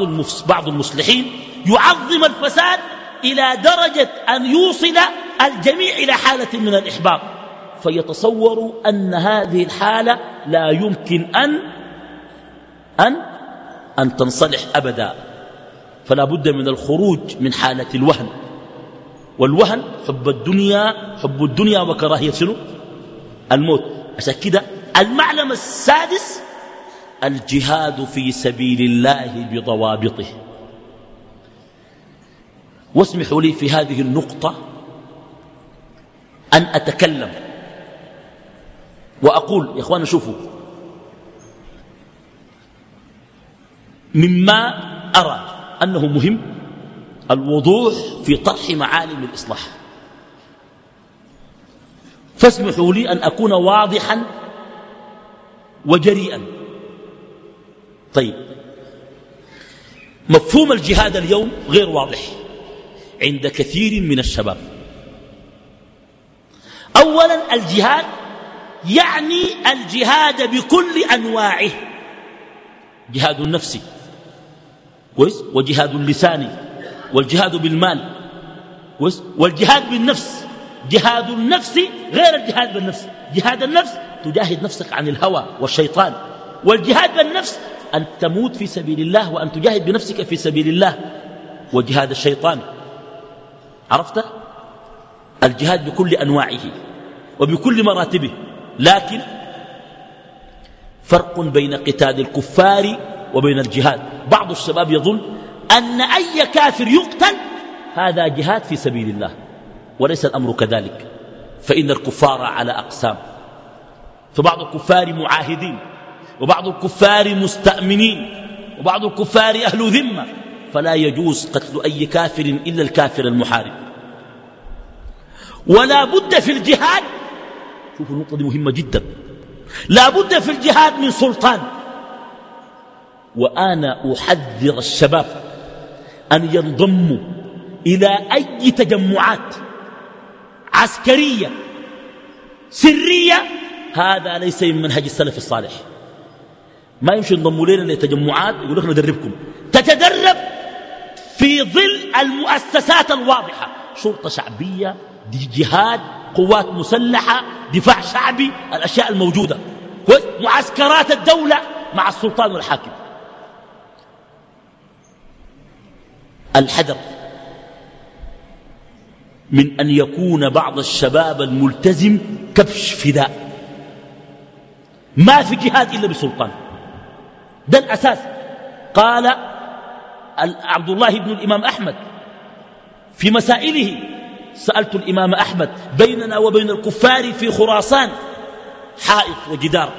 بعض المصلحين يعظم الفساد إلى درجة أن يوصل الجميع إلى حالة من الإحباط. فيتصور أن هذه الحالة لا يمكن أن أن أن تنصلح أبدا. فلا بد من الخروج من حالة الوهن. والوهن حب الدنيا حب الدنيا وكراهية. شنو؟ الموت. عشان كده المعلم السادس الجهاد في سبيل الله بضوابطه. واسمحوا لي في هذه النقطة أن أتكلم. وأقول يا أخوانا شوفوا. مما أرى أنه مهم الوضوح في طرح معالم الإصلاح. فاسمحوا لي أن أكون واضحا وجريئا. طيب. مفهوم الجهاد اليوم غير واضح عند كثير من الشباب. أولا الجهاد يعني الجهاد بكل أنواعه. جهاد النفس. كويس؟ وجهاد اللسان. والجهاد بالمال. والجهاد بالنفس. جهاد النفس غير الجهاد بالنفس. جهاد النفس تجاهد نفسك عن الهوى والشيطان. والجهاد بالنفس أن تموت في سبيل الله وأن تجاهد بنفسك في سبيل الله. وجهاد الشيطان. عرفت؟ الجهاد بكل أنواعه وبكل مراتبه. لكن فرق بين قتال الكفار وبين الجهاد. بعض الشباب يظن أن أي كافر يقتل هذا جهاد في سبيل الله وليس الأمر كذلك. فإن الكفار على أقسام. فبعض الكفار معاهدين وبعض الكفار مستأمنين وبعض الكفار أهل ذمة. فلا يجوز قتل أي كافر إلا الكافر المحارب. ولا بد في الجهاد شوفوا النقطة دي مهمة جدا. لا بد في الجهاد من سلطان. وأنا أحذر الشباب أن ينضموا إلى أي تجمعات عسكرية سرية. هذا ليس من منهج السلف الصالح. ما يمشي ينضموا لنا لتجمعات يقول لك ندربكم. تتدرب في ظل المؤسسات الواضحة. شرطة شعبية جهاد قوات مسلحة دفاع شعبي الأشياء الموجودة. معسكرات الدولة مع السلطان والحاكم. الحذر. من أن يكون بعض الشباب الملتزم كبش فداء. ما في جهاد إلا بسلطان. ده الأساس. قال عبد الله بن الإمام أحمد في مسائله سألت الإمام أحمد بيننا وبين الكفار في خراسان حائط وجدار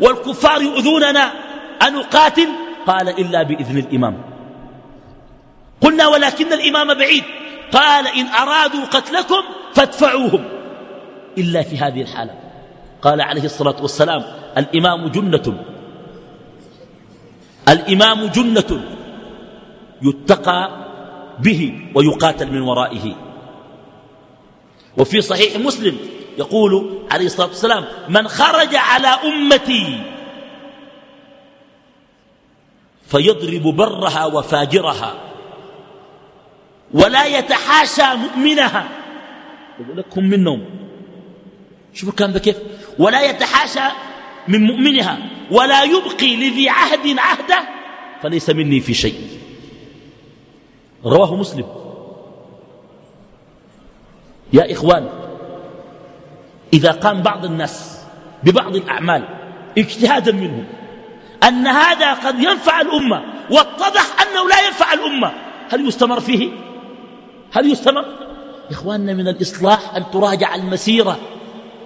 والكفار يؤذوننا أن نقاتل؟ قال إلا بإذن الإمام. قلنا ولكن الإمام بعيد. قال إن أرادوا قتلكم فادفعوهم. إلا في هذه الحالة. قال عليه الصلاة والسلام الإمام جنة. الإمام جنة. يتقى به ويقاتل من ورائه. وفي صحيح مسلم يقول عليه الصلاة والسلام من خرج على أمتي فيضرب برها وفاجرها. ولا يتحاشى مؤمنها. يقول لك هم منهم. شوفوا الكلام ده كيف. ولا يتحاشى من مؤمنها ولا يبقي لذي عهد عهده فليس مني في شيء. رواه مسلم. يا إخوان إذا قام بعض الناس ببعض الأعمال اجتهادا منهم أن هذا قد ينفع الأمة واتضح أنه لا ينفع الأمة هل يستمر فيه؟ هل يستمر يا إخواننا من الإصلاح أن تراجع المسيرة.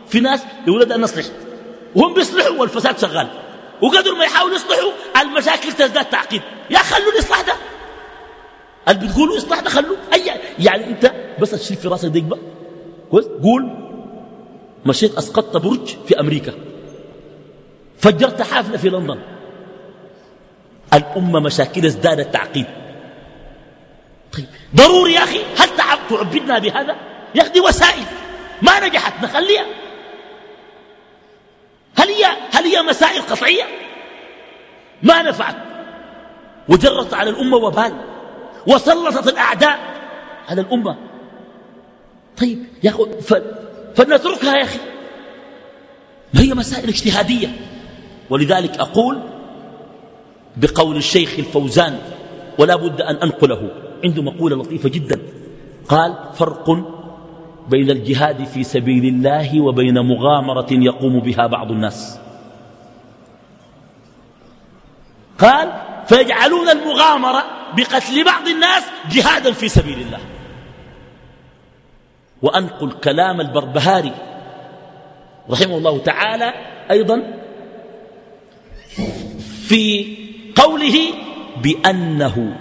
في ناس يقول أن نصلح. وهم بيصلحوا والفساد شغال. وقدر ما يحاولوا يصلحوا المشاكل تزداد تعقيد. يا خلوا الإصلاح ده. اللي بتقولوا إصلاح ده خلوا أي يعني أنت بس تشيل في راسك دقبة كويس؟ قول. مشيت أسقطت برج في أمريكا. فجرت حافلة في لندن. الأمة مشاكل ازدادت تعقيد. ضروري يا أخي هل تعبدنا بهذا؟ يا أخي وسائل. ما نجحت نخليها. هل هي, هل هي مسائل قطعية؟ ما نفعت. وجرت على الأمة وبال. وسلطت الأعداء على الأمة. طيب يا أخي فلنتركها يا أخي. ما هي مسائل اجتهادية؟ ولذلك أقول بقول الشيخ الفوزان ولا بد أن أنقله. عنده مقولة لطيفة جدا. قال فرق بين الجهاد في سبيل الله وبين مغامرة يقوم بها بعض الناس. قال فيجعلون المغامرة بقتل بعض الناس جهادا في سبيل الله. وأنقل كلام البربهاري رحمه الله تعالى أيضا في قوله بأنه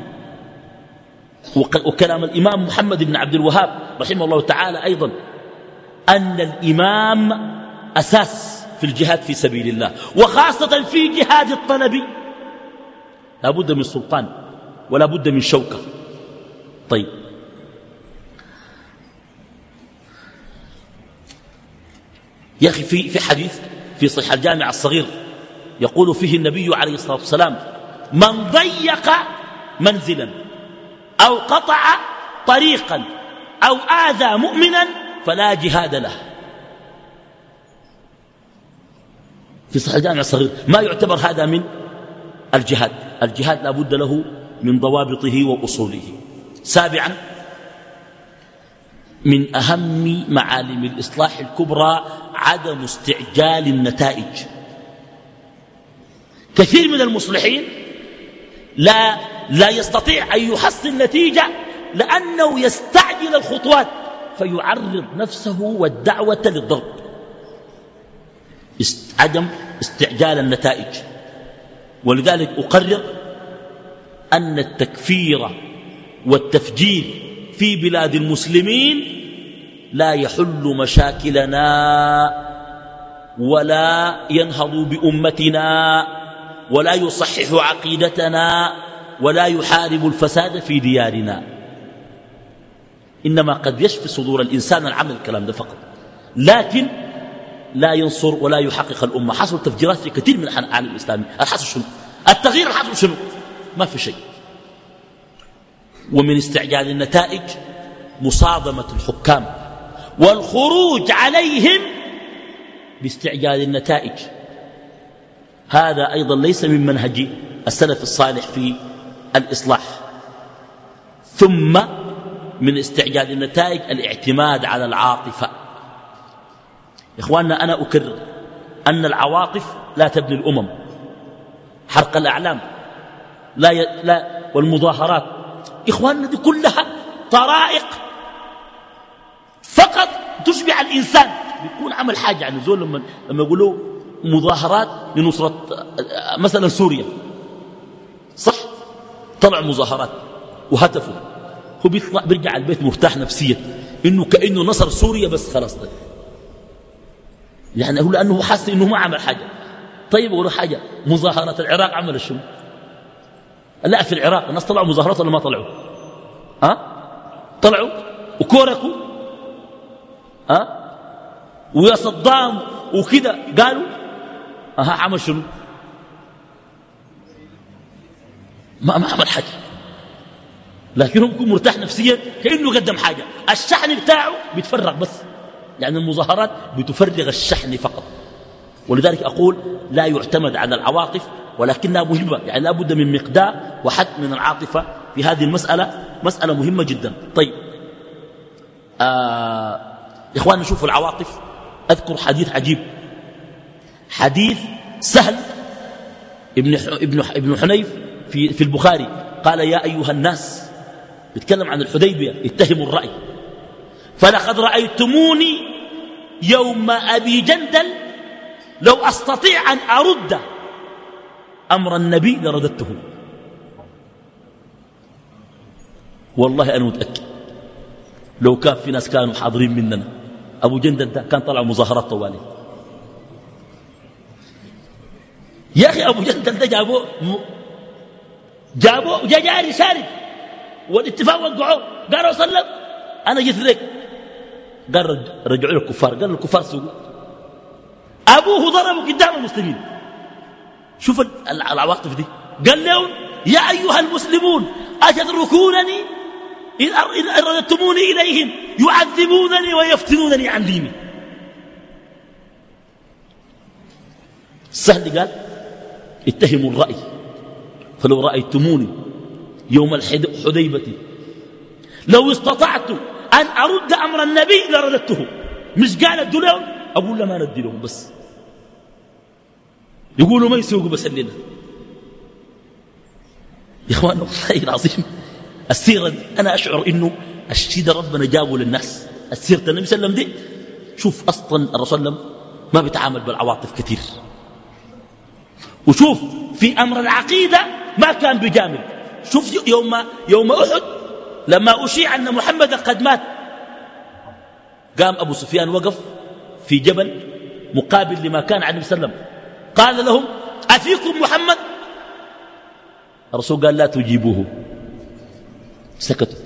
وكلام الإمام محمد بن عبد الوهاب رحمه الله تعالى أيضا أن الإمام أساس في الجهاد في سبيل الله وخاصة في جهاد الطلب. لا بد من سلطان ولا بد من شوكة. طيب. يا أخي في, في حديث في صحيح الجامع الصغير يقول فيه النبي عليه الصلاة والسلام من ضيق منزلا أو قطع طريقا أو آذى مؤمنا فلا جهاد له. في صحيح الجامع الصغير ما يعتبر هذا من الجهاد. الجهاد لا بد له من ضوابطه وأصوله. سابعا من أهم معالم الإصلاح الكبرى عدم استعجال النتائج. كثير من المصلحين لا, لا يستطيع أن يحصل نتيجة لأنه يستعجل الخطوات فيعرض نفسه والدعوة للضرب. عدم استعجال النتائج. ولذلك أقرر أن التكفير والتفجير في بلاد المسلمين لا يحل مشاكلنا ولا ينهض بأمتنا. ولا يصحح عقيدتنا ولا يحارب الفساد في ديارنا. إنما قد يشفي صدور الإنسان العمل الكلام ده فقط. لكن لا ينصر ولا يحقق الأمة. حصل تفجيرات في كثير من العالم الإسلامي. الحصل شنو؟ التغيير الحصل شنو؟ ما في شيء. ومن استعجال النتائج مصادمة الحكام. والخروج عليهم باستعجال النتائج. هذا أيضا ليس من منهج السلف الصالح في الإصلاح. ثم من استعجال النتائج الاعتماد على العاطفة إخواننا أنا أكرر أن العواطف لا تبني الأمم. حرق الأعلام لا, ي... لا والمظاهرات. إخواننا دي كلها طرائق فقط تشبع الإنسان. بيكون عمل حاجة يعني زول لما, لما يقولوا مظاهرات لنصرة مثلا سوريا. صح؟ طلع مظاهرات وهتفوا. هو بيطلع بيرجع البيت مرتاح نفسيا. إنه كأنه نصر سوريا بس خلاص ده. يعني هو لأنه حاسس إنه ما عمل حاجة. طيب أقول حاجة. مظاهرات العراق عملت شنو؟ لا في العراق الناس طلعوا مظاهرات ولا ما طلعوا؟ ها؟ طلعوا؟ وكوركوا؟ ها؟ ويا صدام وكده قالوا أها عمل شنو؟ ما ما عمل حاجة. لكن هو بيكون مرتاح نفسيا كأنه قدم حاجة. الشحن بتاعه بيتفرغ بس يعني المظاهرات بتفرغ الشحن فقط. ولذلك أقول لا يعتمد على العواطف ولكنها مهمة. يعني لا بد من مقدار وحد من العاطفة في هذه المسألة. مسألة مهمة جدا. طيب. آه يا إخوان نشوف العواطف. أذكر حديث عجيب. حديث سهل. ابن ابن ابن حنيف في في البخاري قال يا أيها الناس بيتكلم عن الحديبية اتهموا الرأي. فلقد رأيتموني يوم أبي جندل لو أستطيع أن أرد أمر النبي لرددته. والله أنا متأكد لو كان في ناس كانوا حاضرين مننا. أبو جندل ده كان طلع مظاهرات طوالي. يا أخي أبو جندل ده جابوه جابوه جا جاري شارد والاتفاق وقعوه. قالوا سلم أنا جيت لك. قال رجعوا له الكفار قال الكفار سوقوا أبوه ضربه قدام المسلمين. شوف العواطف دي. قال لهم يا أيها المسلمون اتتركونني إن رددتموني إليهم يعذبونني ويفتنونني عن ديني. سهل قال؟ اتهموا الرأي فلو رأيتموني يوم الحديبة لو استطعت أن أرد أمر النبي لرددته. مش قال لهم أقول له ما ندي لهم بس. يقولوا ما يسوقوا بس لنا يا إخوان والله العظيم السيرة دي أنا أشعر إنه الشيء ده ربنا جابه للناس. السيرة النبي صلى الله عليه وسلم دي شوف أصلا الرسول ما بيتعامل بالعواطف كثير. وشوف في أمر العقيدة ما كان بجامل. شوف يوم يوم أحد لما أشيع أن محمد قد مات قام أبو سفيان وقف في جبل مقابل لما كان عليه وسلم. قال لهم أفيكم محمد؟ الرسول قال لا تجيبوه. سكتوا.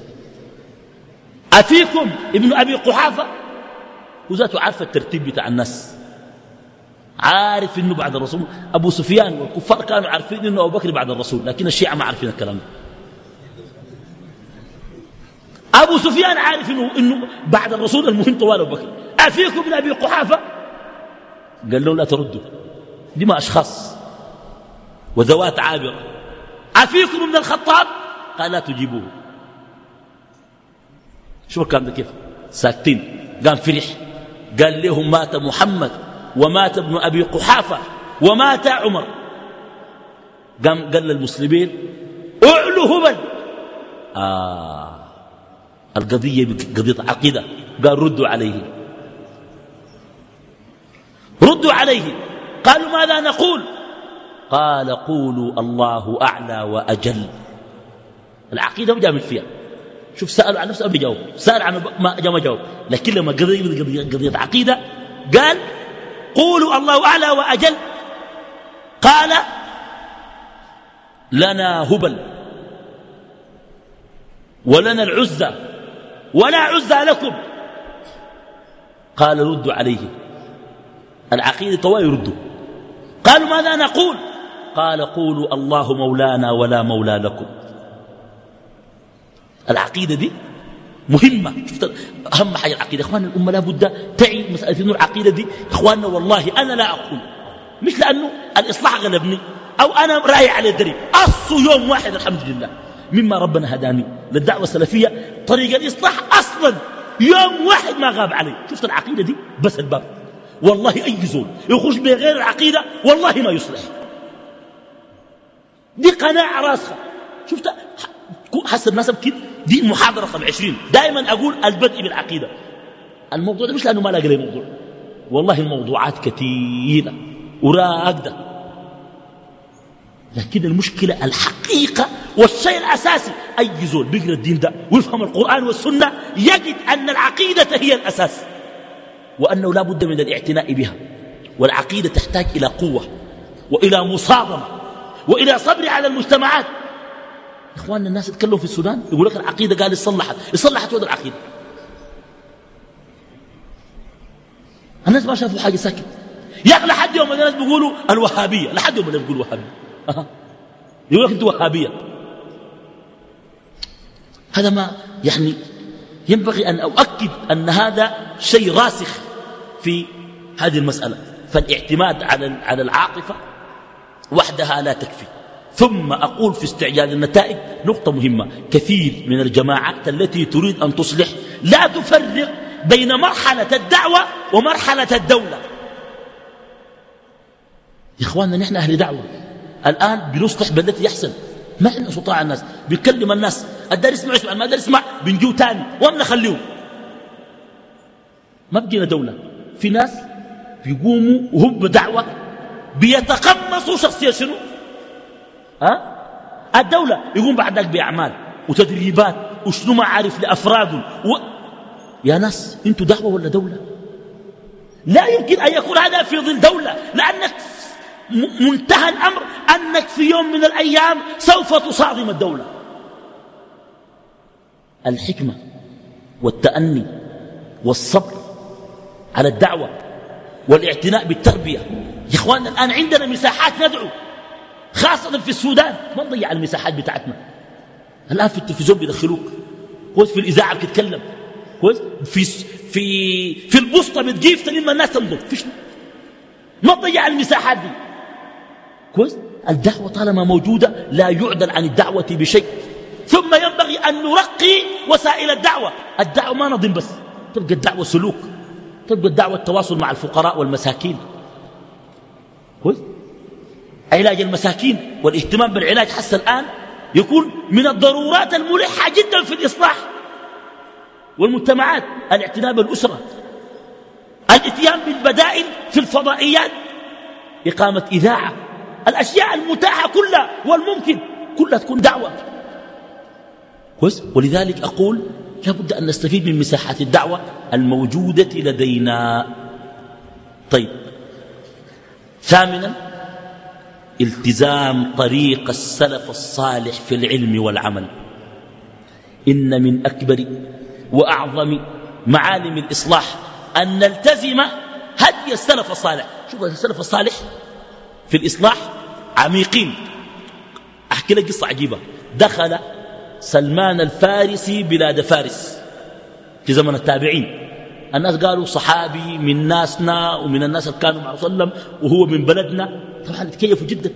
أفيكم ابن أبي قحافة؟ وذاته عارف الترتيب بتاع الناس. عارف إنه بعد الرسول. أبو سفيان والكفار كانوا عارفين إنه أبو بكر بعد الرسول لكن الشيعة ما عارفين الكلام. ده أبو سفيان عارف انه إنه بعد الرسول المهم طوال أبو بكر. أفيكم ابن أبي قحافة؟ قال له لا تردوا. دي ما أشخاص. وذوات عابره أفيكم ابن الخطاب؟ قال لا تجيبوه. شو الكلام ده كيف؟ ساكتين. قام فرح. قال لهم مات محمد. ومات ابن أبي قحافة ومات عمر. قام قال للمسلمين اعلوا هبل. آه القضية قضية عقيدة. قال ردوا عليه. ردوا عليه. قالوا ماذا نقول؟ قال قولوا الله أعلى وأجل. العقيدة بجامل فيها. شوف سألوا عن نفسه بيجاوب. سأل عن ما ما جاوب. لكن لما قضية, قضية عقيدة قال قولوا الله أعلى وأجل. قال لنا هبل ولنا العزة ولا عزة لكم. قال ردوا عليه. العقيدة طوال يردوا قالوا ماذا نقول؟ قال قولوا الله مولانا ولا مولى لكم. العقيدة دي مهمة. شفت؟ أهم حاجة العقيدة. إخواننا الأمة لا بد تعي مسألة إنه العقيدة دي. إخواننا والله أنا لا أقول. مش لأنه الإصلاح غلبني أو أنا رايح على الدريب أصل يوم واحد الحمد لله. مما ربنا هداني للدعوة السلفية. طريق الإصلاح أصلا. يوم واحد ما غاب علي. شفت العقيدة دي؟ بس الباب والله أي زول يخرج بغير العقيدة والله ما يصلح. دي قناعة راسخة. شفت؟ حسب الناس كده؟ دي محاضرة رقم عشرين. دائما أقول البدء بالعقيدة. الموضوع ده مش لأنه ما لاقي موضوع. والله الموضوعات كثيرة وراقدة لكن المشكلة الحقيقة والشيء الأساسي أي زول بيقرأ الدين ده ويفهم القرآن والسنة يجد أن العقيدة هي الأساس. وأنه لا بد من الاعتناء بها. والعقيدة تحتاج إلى قوة وإلى مصادمة وإلى صبر على المجتمعات. إخواننا الناس يتكلموا في السودان يقول لك العقيدة قال صلحت صلحت وين العقيدة. الناس ما شافوا حاجة ساكت يا أخي لحد يوم الناس بيقولوا الوهابية لحد يوم الناس بيقولوا وهابية. يقول لك أنت وهابية. هذا ما يعني ينبغي أن أؤكد أن هذا شيء راسخ في هذه المسألة. فالاعتماد على على العاطفة وحدها لا تكفي. ثم أقول في استعجال النتائج نقطة مهمة. كثير من الجماعات التي تريد أن تصلح لا تفرق بين مرحلة الدعوة ومرحلة الدولة. يا إخواننا نحن أهل دعوة. الآن بنصلح بالتي يحسن ما عندنا سلطان على الناس. بنكلم الناس. الدار يسمع يسمع ما الدار يسمع بنجو تاني. وما نخليهم؟ ما بقينا دولة. في ناس بيقوموا وهم بدعوة بيتقمصوا شخصية شنو؟ ها؟ الدولة يقوم بعد ذلك بأعمال وتدريبات وشنو ما عارف لأفراد و... يا ناس أنتوا دعوة ولا دولة؟ لا يمكن أن يكون هذا في ظل دولة لأنك منتهى الأمر أنك في يوم من الأيام سوف تصادم الدولة. الحكمة والتأني والصبر على الدعوة والاعتناء بالتربية. يا إخواننا الآن عندنا مساحات ندعو. خاصة في السودان. ما نضيع المساحات بتاعتنا. الآن في التلفزيون بيدخلوك. كويس؟ في الإذاعة بتتكلم. كويس؟ في في في البسطة بتجيب تلم الناس تنظر فيش ما تضيع المساحات دي. كويس؟ الدعوة طالما موجودة لا يعدل عن الدعوة بشيء. ثم ينبغي أن نرقي وسائل الدعوة. الدعوة ما نظم بس. تبقى الدعوة سلوك. تبقى الدعوة التواصل مع الفقراء والمساكين. كويس؟ علاج المساكين والاهتمام بالعلاج حتى الآن يكون من الضرورات الملحة جدا في الإصلاح والمجتمعات الاعتناء بالأسرة الإتيان بالبدائل في الفضائيات إقامة إذاعة الأشياء المتاحة كلها والممكن كلها تكون دعوة. كويس؟ ولذلك أقول لابد أن نستفيد من مساحات الدعوة الموجودة لدينا. طيب. ثامنا التزام طريق السلف الصالح في العلم والعمل. إن من أكبر وأعظم معالم الإصلاح أن نلتزم هدي السلف الصالح. شوف السلف الصالح في الإصلاح عميقين. أحكي لك قصة عجيبة. دخل سلمان الفارسي بلاد فارس في زمن التابعين. الناس قالوا صحابي من ناسنا ومن الناس اللي كانوا مع وسلم وهو من بلدنا. تكيفوا جدا.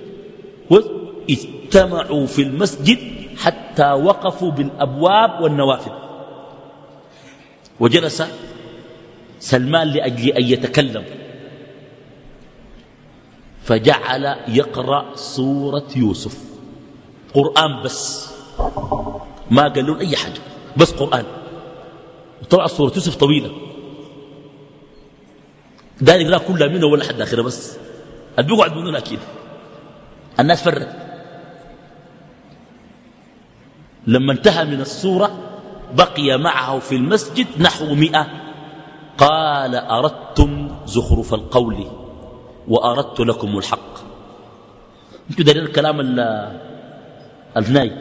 اجتمعوا في المسجد حتى وقفوا بالأبواب والنوافذ. وجلس سلمان لأجل أن يتكلم. فجعل يقرأ سورة يوسف. قرآن بس. ما قال له أي حاجة. بس قرآن. وطبعا سورة يوسف طويلة. ده يقرأ كلها منه ولا حد آخره بس. اللي بيقعد منه أكيد. الناس فرت لما انتهى من السورة بقي معه في المسجد نحو مئة. قال أردتم زخرف القول وأردت لكم الحق. أنتوا دارين الكلام الناي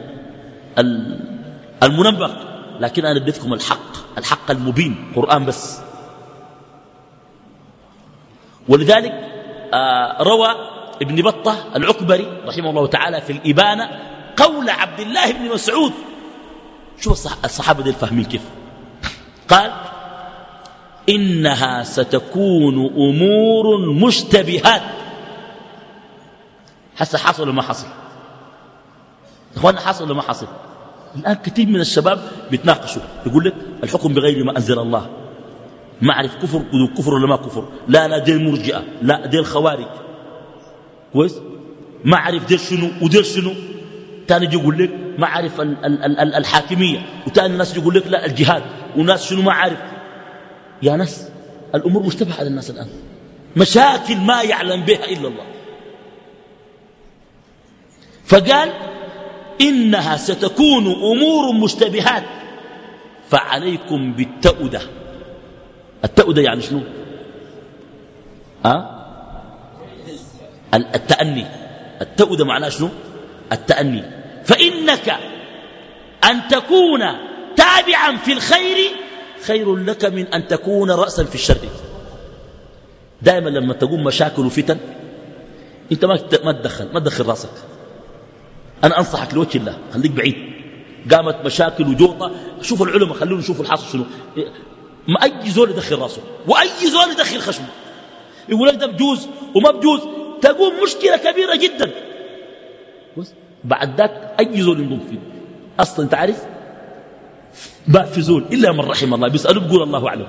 المنبق لكن أنا اديتكم الحق الحق المبين قرآن بس. ولذلك روى ابن بطة العكبري رحمه الله تعالى في الإبانة قول عبد الله بن مسعود. شو الصحابة دي الفاهمين كيف. قال إنها ستكون أمور مشتبهات. حس حصل ولا ما حصل؟ إخوانا حصل ولا ما حصل؟ الآن كثير من الشباب بيتناقشوا. يقول لك الحكم بغير ما أنزل الله. ما أعرف كفر كفر ولا ما كفر. لا لا دي المرجئة لا دي الخوارج كويس؟ ما أعرف دي شنو ودي شنو. تاني يجي يقول لك ما أعرف الحاكمية. وتاني الناس يقول لك لا الجهاد. وناس شنو ما أعرف. يا ناس الأمور مشتبهة على الناس الآن. مشاكل ما يعلم بها إلا الله. فقال إنها ستكون أمور مشتبهات. فعليكم بالتأدة التأدة يعني شنو؟ أه؟ التأني. التأدة معناه شنو؟ التأني. فإنك أن تكون تابعا في الخير خير لك من أن تكون رأسا في الشر. دائما لما تقوم مشاكل وفتن أنت ما ما تدخل ما تدخل رأسك. أنا أنصحك لوجه الله خليك بعيد. قامت مشاكل وجوطة شوفوا العلماء خلونا نشوف الحاصل شنو. ما اي زول يدخل راسه وأي زول يدخل خشمه. يقول لك ده بجوز وما بجوز. تقوم مشكلة كبيرة جدا. بس بعد ذاك أي زول ينضم فيه. أصلا انت عارف ما في زول إلا من رحم الله. بيسالوا بيقول الله أعلم.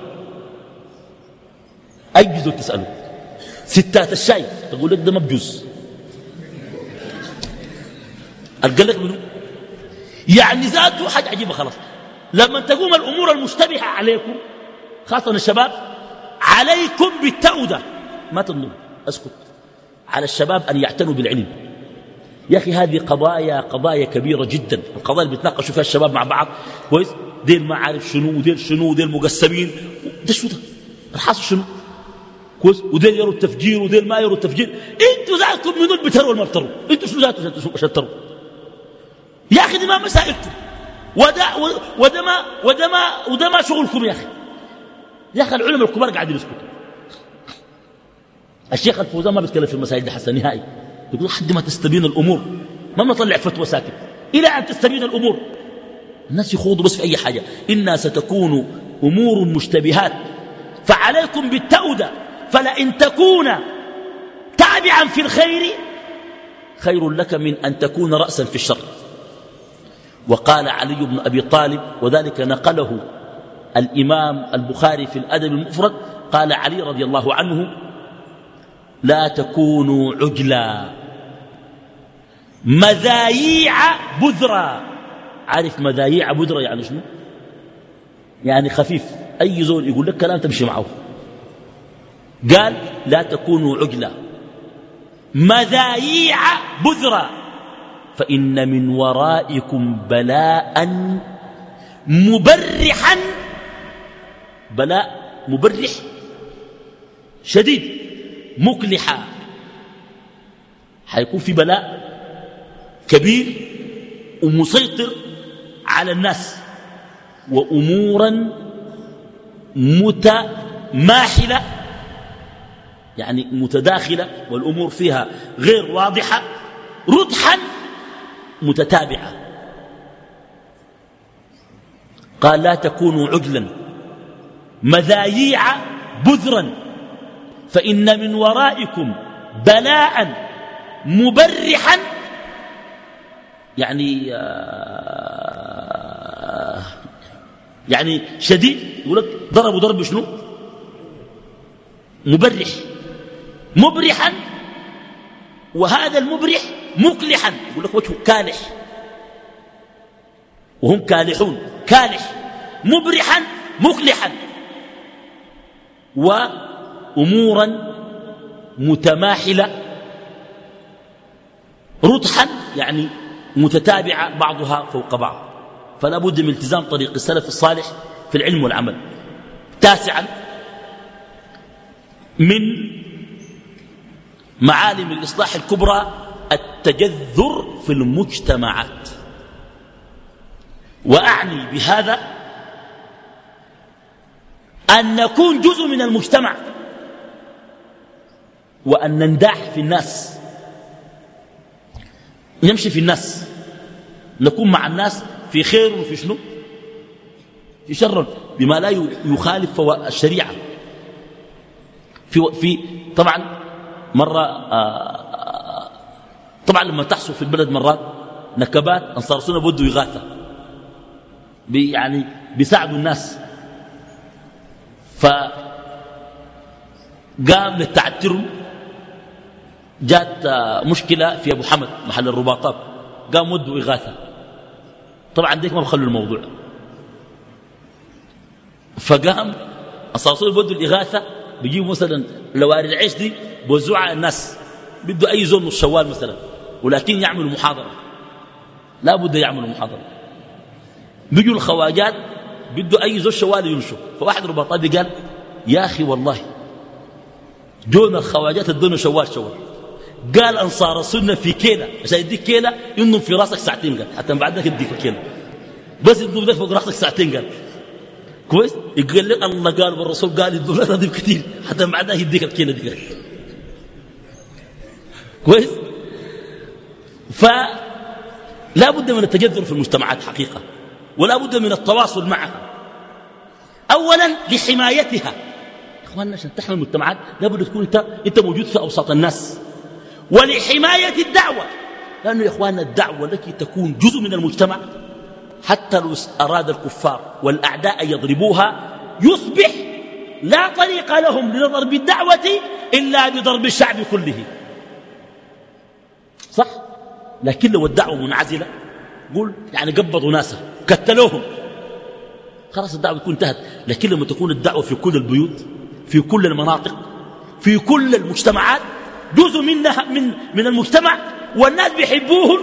أي زول تسأله؟ ستات الشاي. تقول لك ده ما بجوز. قال لك منه يعني ذاته حاجة عجيبة خلاص. لما تقوم الأمور المشتبهة عليكم خاصة الشباب عليكم بالتأودة ما تنظر أسكت. على الشباب أن يعتنوا بالعلم. يا أخي هذه قضايا قضايا كبيرة جدا. القضايا اللي بيتناقشوا فيها الشباب مع بعض كويس؟ ديل ما عارف شنو وديل شنو وديل مقسمين. ده شو ده؟ الحاصل شنو؟ كويس؟ وديل يروا التفجير وديل ما يروا التفجير. أنتوا ذاتكم منو بتروا ولا ما بتروا أنتوا شنو ذاتكم شتروا يا أخي دي ما مسائلكم. وده وده ما وده ما وده ما شغلكم يا أخي. يا أخي العلماء الكبار قاعدين يسكتوا. الشيخ الفوزان ما بيتكلم في المسائل دي حسن نهائي. يقول حد ما تستبين الأمور. ما نطلع فتوى ساكت إلى أن تستبين الأمور. الناس يخوضوا بس في أي حاجة. انها ستكون أمور مشتبهات. فعليكم بالتأودة. فلئن تكون تابعا في الخير خير لك من أن تكون رأسا في الشر. وقال علي بن أبي طالب وذلك نقله الإمام البخاري في الأدب المفرد قال علي رضي الله عنه لا تكونوا عجلا مذايع بذرة. عارف مذايع بذرة يعني شنو؟ يعني خفيف. أي زول يقول لك كلام تمشي معه. قال لا تكونوا عجلا مذايع بذرة فإن من ورائكم بلاء مبرحا بلاء مبرح شديد مكلحا حيكون في بلاء كبير ومسيطر على الناس وأمورا متماحلة يعني متداخلة والأمور فيها غير واضحة رضحا متتابعة. قال لا تكونوا عجلا مذاييع بذرا. فإن من ورائكم بلاء مبرحا. يعني آه، يعني شديد. يقول لك ضربوا ضرب شنو؟ مبرح. مبرحا. وهذا المبرح مكلحا. يقول لك وجهه كالح. وهم كالحون. كالح. مبرحا. مكلحا. وأمورا متماحلة رطحا يعني متتابعة بعضها فوق بعض. فلا بد من التزام طريق السلف الصالح في العلم والعمل. تاسعا من معالم الإصلاح الكبرى التجذر في المجتمعات. وأعني بهذا أن نكون جزء من المجتمع. وأن ننداح في الناس. نمشي في الناس. نكون مع الناس في خير وفي شنو؟ في شر بما لا يخالف الشريعة. في, في طبعا مرة آه، آه، طبعا لما تحصل في البلد مرات نكبات أنصار سنة بده يغاثى يعني بيساعدوا الناس. قام للتعتر جات مشكلة في أبو حمد محل الرباطات. قام ودوا إغاثة. طبعا ديك ما بخلوا الموضوع. فقام الصاصول بدوا الإغاثة بيجيبوا مثلا لواري العيش دي بوزعوا على الناس. بدوا أي زول نص شوال مثلا. ولكن يعملوا محاضرة. لا بد يعملوا محاضرة. بيجوا الخواجات بدوا أي زول شوال ينشوا فواحد رباطاتي قال يا أخي والله جونا الخواجات ادونا شوال شوال. قال أنصار السنة في كيلة. عشان يديك كيلة ينم في راسك ساعتين قال. حتى بعد ذلك يديك الكيلة بس ينم فوق راسك ساعتين قال. كويس؟ يقول لك الله قال والرسول قال يدونا هذا كثير حتى بعد ذلك يديك الكيلة دي قال. كويس؟ فلا بد من التجذر في المجتمعات حقيقة. ولا بد من التواصل معها. أولا لحمايتها. إخواننا عشان تحمي المجتمعات لابد تكون أنت, أنت موجود في أوساط الناس. ولحماية الدعوة. لأنه يا إخواننا الدعوة التي تكون جزء من المجتمع حتى لو أراد الكفار والأعداء أن يضربوها يصبح لا طريق لهم لضرب الدعوة إلا بضرب الشعب كله. صح؟ لكن لو الدعوة منعزلة قول يعني قبضوا ناسا كتلوهم خلاص الدعوة تكون انتهت. لكن لما تكون الدعوة في كل البيوت في كل المناطق في كل المجتمعات جزء منها من, من المجتمع والناس بيحبوهم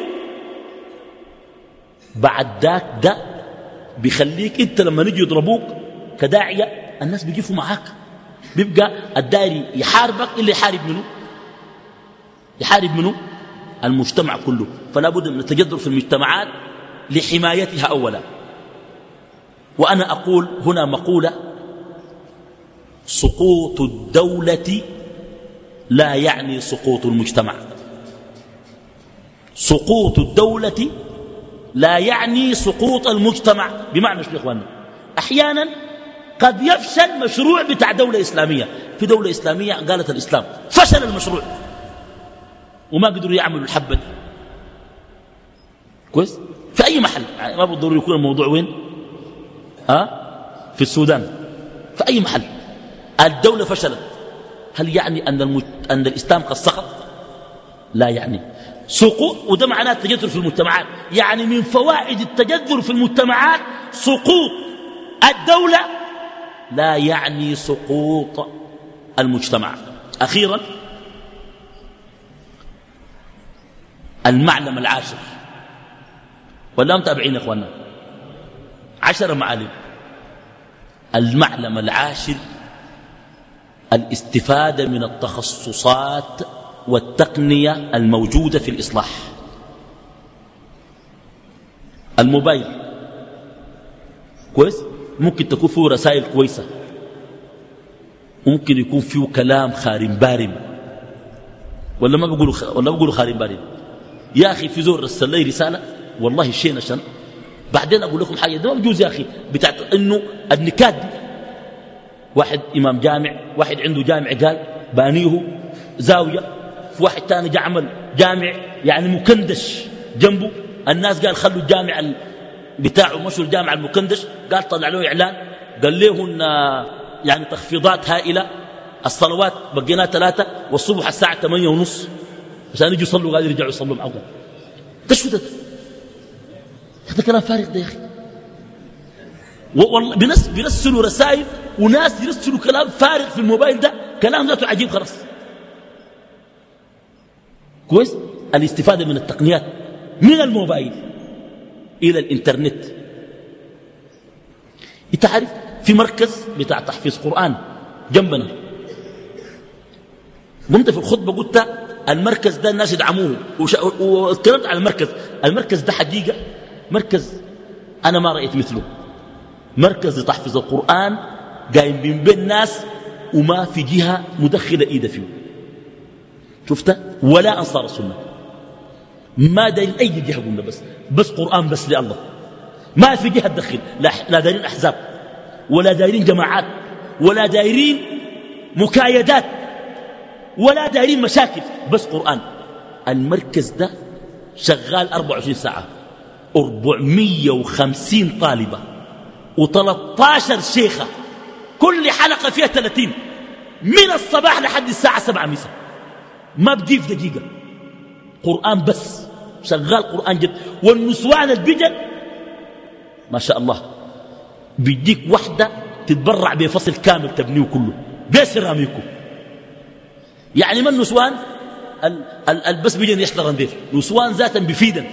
بعد ذاك ده بيخليك انت لما نجي يضربوك كداعية الناس بيقفوا معاك. بيبقى الداري يحاربك اللي يحارب منه. يحارب منه؟ المجتمع كله. فلا بد من التجذر في المجتمعات لحمايتها أولا. وأنا أقول هنا مقولة سقوط الدولة لا يعني سقوط المجتمع. سقوط الدولة لا يعني سقوط المجتمع. بمعنى يا اخواننا أحيانا قد يفشل مشروع بتاع دولة إسلامية. في دولة إسلامية قالت الإسلام فشل المشروع. وما قدروا يعملوا الحبة كويس؟ في أي محل؟ يعني ما بالضروري يكون الموضوع وين؟ ها؟ في السودان. في أي محل؟ الدولة فشلت. هل يعني أن, المج... أن الإسلام قد سقط؟ لا يعني. سقوط وده معناه التجذر في المجتمعات. يعني من فوائد التجذر في المجتمعات سقوط الدولة لا يعني سقوط المجتمع. أخيرا المعلم العاشر. ولا متابعين يا إخوانا. عشر معالم. المعلم العاشر الاستفادة من التخصصات والتقنية الموجودة في الإصلاح. الموبايل. كويس؟ ممكن تكون فيه رسائل كويسة. ممكن يكون فيه كلام خارم بارم. ولا ما بيقولوا ولا بيقولوا خارم بارم. يا أخي في زول رسل لي رسالة والله شيء نشن. بعدين أقول لكم حاجة ده ما بجوز يا أخي. بتاعت إنه النكات دي واحد إمام جامع واحد عنده جامع قال بانيه زاوية في واحد تاني جاء عمل جامع يعني مكندش جنبه. الناس قال خلوا الجامع بتاعه مشوا الجامع المكندش. قال طلع له إعلان قال لهم يعني تخفيضات هائلة. الصلوات بقيناها ثلاثة والصبح الساعة ثمانية ونص. عشان يجوا يصلوا قال يرجعوا يصلوا معه ده هذا كلام فارغ ده يا أخي. والله بنس بيرسلوا رسائل وناس يرسلوا كلام فارغ في الموبايل ده كلام ذاته عجيب خلاص. كويس؟ الاستفادة من التقنيات من الموبايل إلى الإنترنت. إنت عارف في مركز بتاع تحفيظ قرآن جنبنا. قمت في الخطبة قلت المركز ده الناس يدعموه واتكلمت على المركز. المركز ده حقيقة مركز. أنا ما رأيت مثله. مركز لتحفيظ القرآن قايم من بين ناس وما في جهة مدخلة إيدة فيه. شفت ولا أنصار السنة. ما دايرين أي جهة قلنا بس. بس قرآن بس لله. ما في جهة تدخل. لا, لا دايرين أحزاب. ولا دايرين جماعات. ولا دايرين مكايدات. ولا دايرين مشاكل. بس قرآن. المركز ده شغال 24 ساعة. 450 طالبة و13 شيخة. كل حلقة فيها 30 من الصباح لحد الساعة 7 مساء. ما بضيف دقيقة. قرآن بس. شغال قرآن جد. والنسوان البجل ما شاء الله بيديك وحدة تتبرع بفصل كامل تبنيه كله. بسراميكو يعني ما النسوان؟ البس بيجن يحضر رندير نسوان ذاتا بفيدا.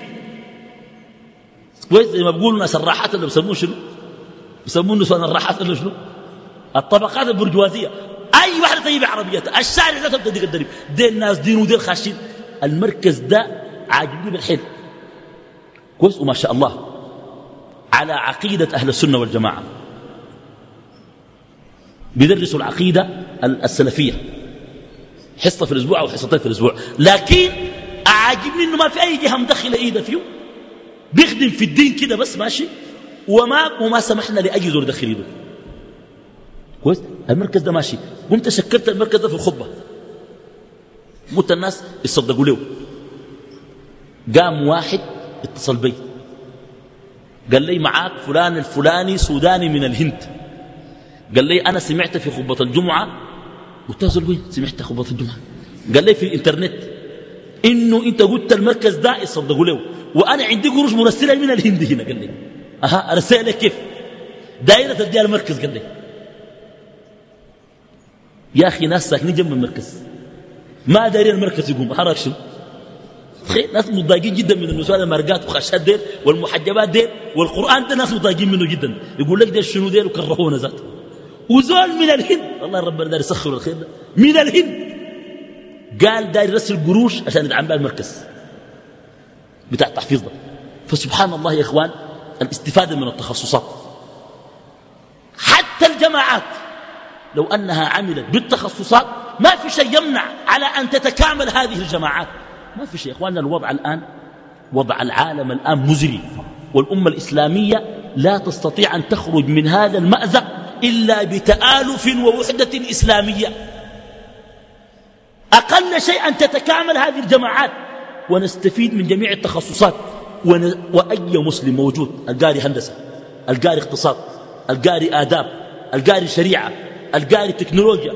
كويس زي ما بيقولوا ناس الراحات اللي بسموه شنو؟ بسموه نسوان الراحات اللي شنو؟ الطبقات البرجوازية. أي واحدة طيب عربيتها الشارع ذاته بدك الدريب دي الناس دين وديل خاشين. المركز ده عاجبني بالحيل. كويس؟ وما شاء الله. على عقيدة أهل السنة والجماعة. بيدرسوا العقيدة السلفية. حصة في الأسبوع أو حصتين في الأسبوع. لكن أعجبني إنه ما في أي جهة مدخلة إيده فيه بيخدم في الدين كده بس ماشي؟ وما وما سمحنا لأي زور يدخل إيده كويس؟ المركز ده ماشي. قمت شكلت المركز ده في الخطبة. قلت الناس يصدقوا له. قام واحد اتصل بي. قال لي معاك فلان الفلاني سوداني من الهند. قال لي أنا سمعت في خطبة الجمعة. قلت له وين سمعت خطبة الجمعة؟ قال لي في الإنترنت. إنه إنت قلت المركز ده يصدقوا له وأنا عندي قروش مرسلة من الهند هنا قال لي. أها أرسل لك كيف؟ دائره تديها المركز قال لي. يا أخي ناس ساكنين جنب المركز. ما دايرين المركز يقوم حرك شنو؟ تخيل ناس مضايقين جدا من النسوان المرقات وخشات ديل والمحجبات ديل والقرآن ده ناس مضايقين منه جدا. يقول لك ديل شنو ديل؟ وكرهونا ذاته. وزول من الهند والله ربنا دار يسخر الخير من الهند. قال داير يرسل قروش عشان يدعم بها المركز. بتاع التحفيظ ده. فسبحان الله يا إخوان الاستفادة من التخصصات. حتى الجماعات لو أنها عملت بالتخصصات ما في شيء يمنع على أن تتكامل هذه الجماعات. ما في شيء. يا إخواننا الوضع الآن وضع العالم الآن مزري. والأمة الإسلامية لا تستطيع أن تخرج من هذا المأزق إلا بتآلف ووحدة إسلامية. أقل شيء أن تتكامل هذه الجماعات ونستفيد من جميع التخصصات وأي مسلم موجود القاري هندسة القاري اقتصاد القاري آداب القاري شريعة القاري تكنولوجيا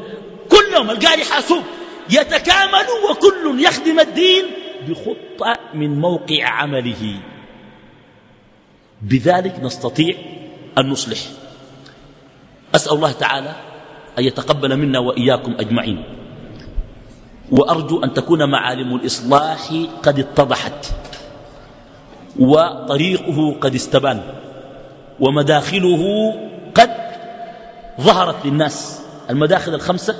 كلهم القاري حاسوب يتكاملوا وكل يخدم الدين بخطة من موقع عمله. بذلك نستطيع أن نصلح. أسأل الله تعالى أن يتقبل منا وإياكم أجمعين. وأرجو أن تكون معالم الإصلاح قد اتضحت وطريقه قد استبان ومداخله قد ظهرت للناس المداخل الخمسة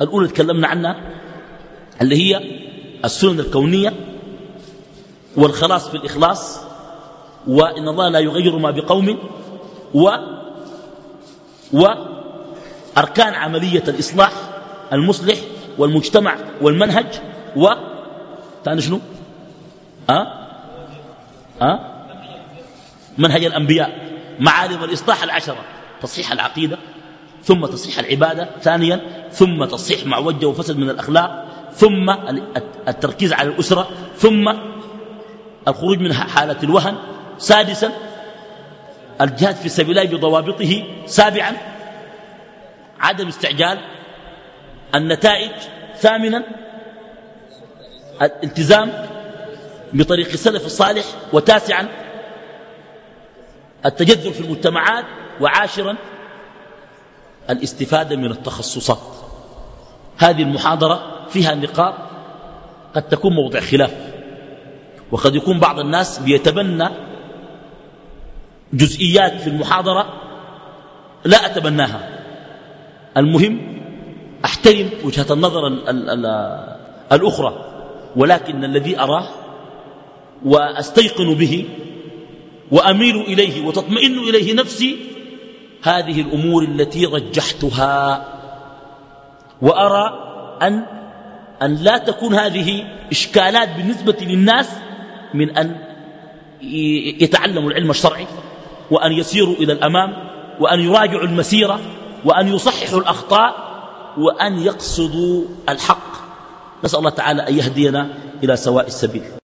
الأولى تكلمنا عنها اللي هي السنن الكونية والخلاص في الإخلاص وإن الله لا يغير ما بقوم و وأركان عملية الإصلاح المصلح والمجتمع والمنهج و تعني شنو أه؟ أه؟ منهج الأنبياء معالم الإصلاح العشرة تصحيح العقيدة ثم تصحيح العبادة ثانيا ثم تصحيح ما وجه وفسد من الأخلاق ثم التركيز على الأسرة ثم الخروج من حالة الوهن سادسا الجهاد في سبيل الله بضوابطه سابعا عدم استعجال النتائج ثامنا الالتزام بطريق السلف الصالح وتاسعا التجذر في المجتمعات وعاشرا الاستفادة من التخصصات. هذه المحاضرة فيها نقاط قد تكون موضع خلاف وقد يكون بعض الناس بيتبنى جزئيات في المحاضرة لا أتبناها. المهم أحترم وجهة النظر ال ال ال الأخرى ولكن الذي أراه وأستيقن به وأميل إليه وتطمئن إليه نفسي هذه الأمور التي رجحتها. وأرى أن أن لا تكون هذه إشكالات بالنسبة للناس من أن يتعلموا العلم الشرعي وأن يسيروا إلى الأمام وأن يراجعوا المسيرة وأن يصححوا الأخطاء وأن يقصدوا الحق. نسأل الله تعالى أن يهدينا إلى سواء السبيل.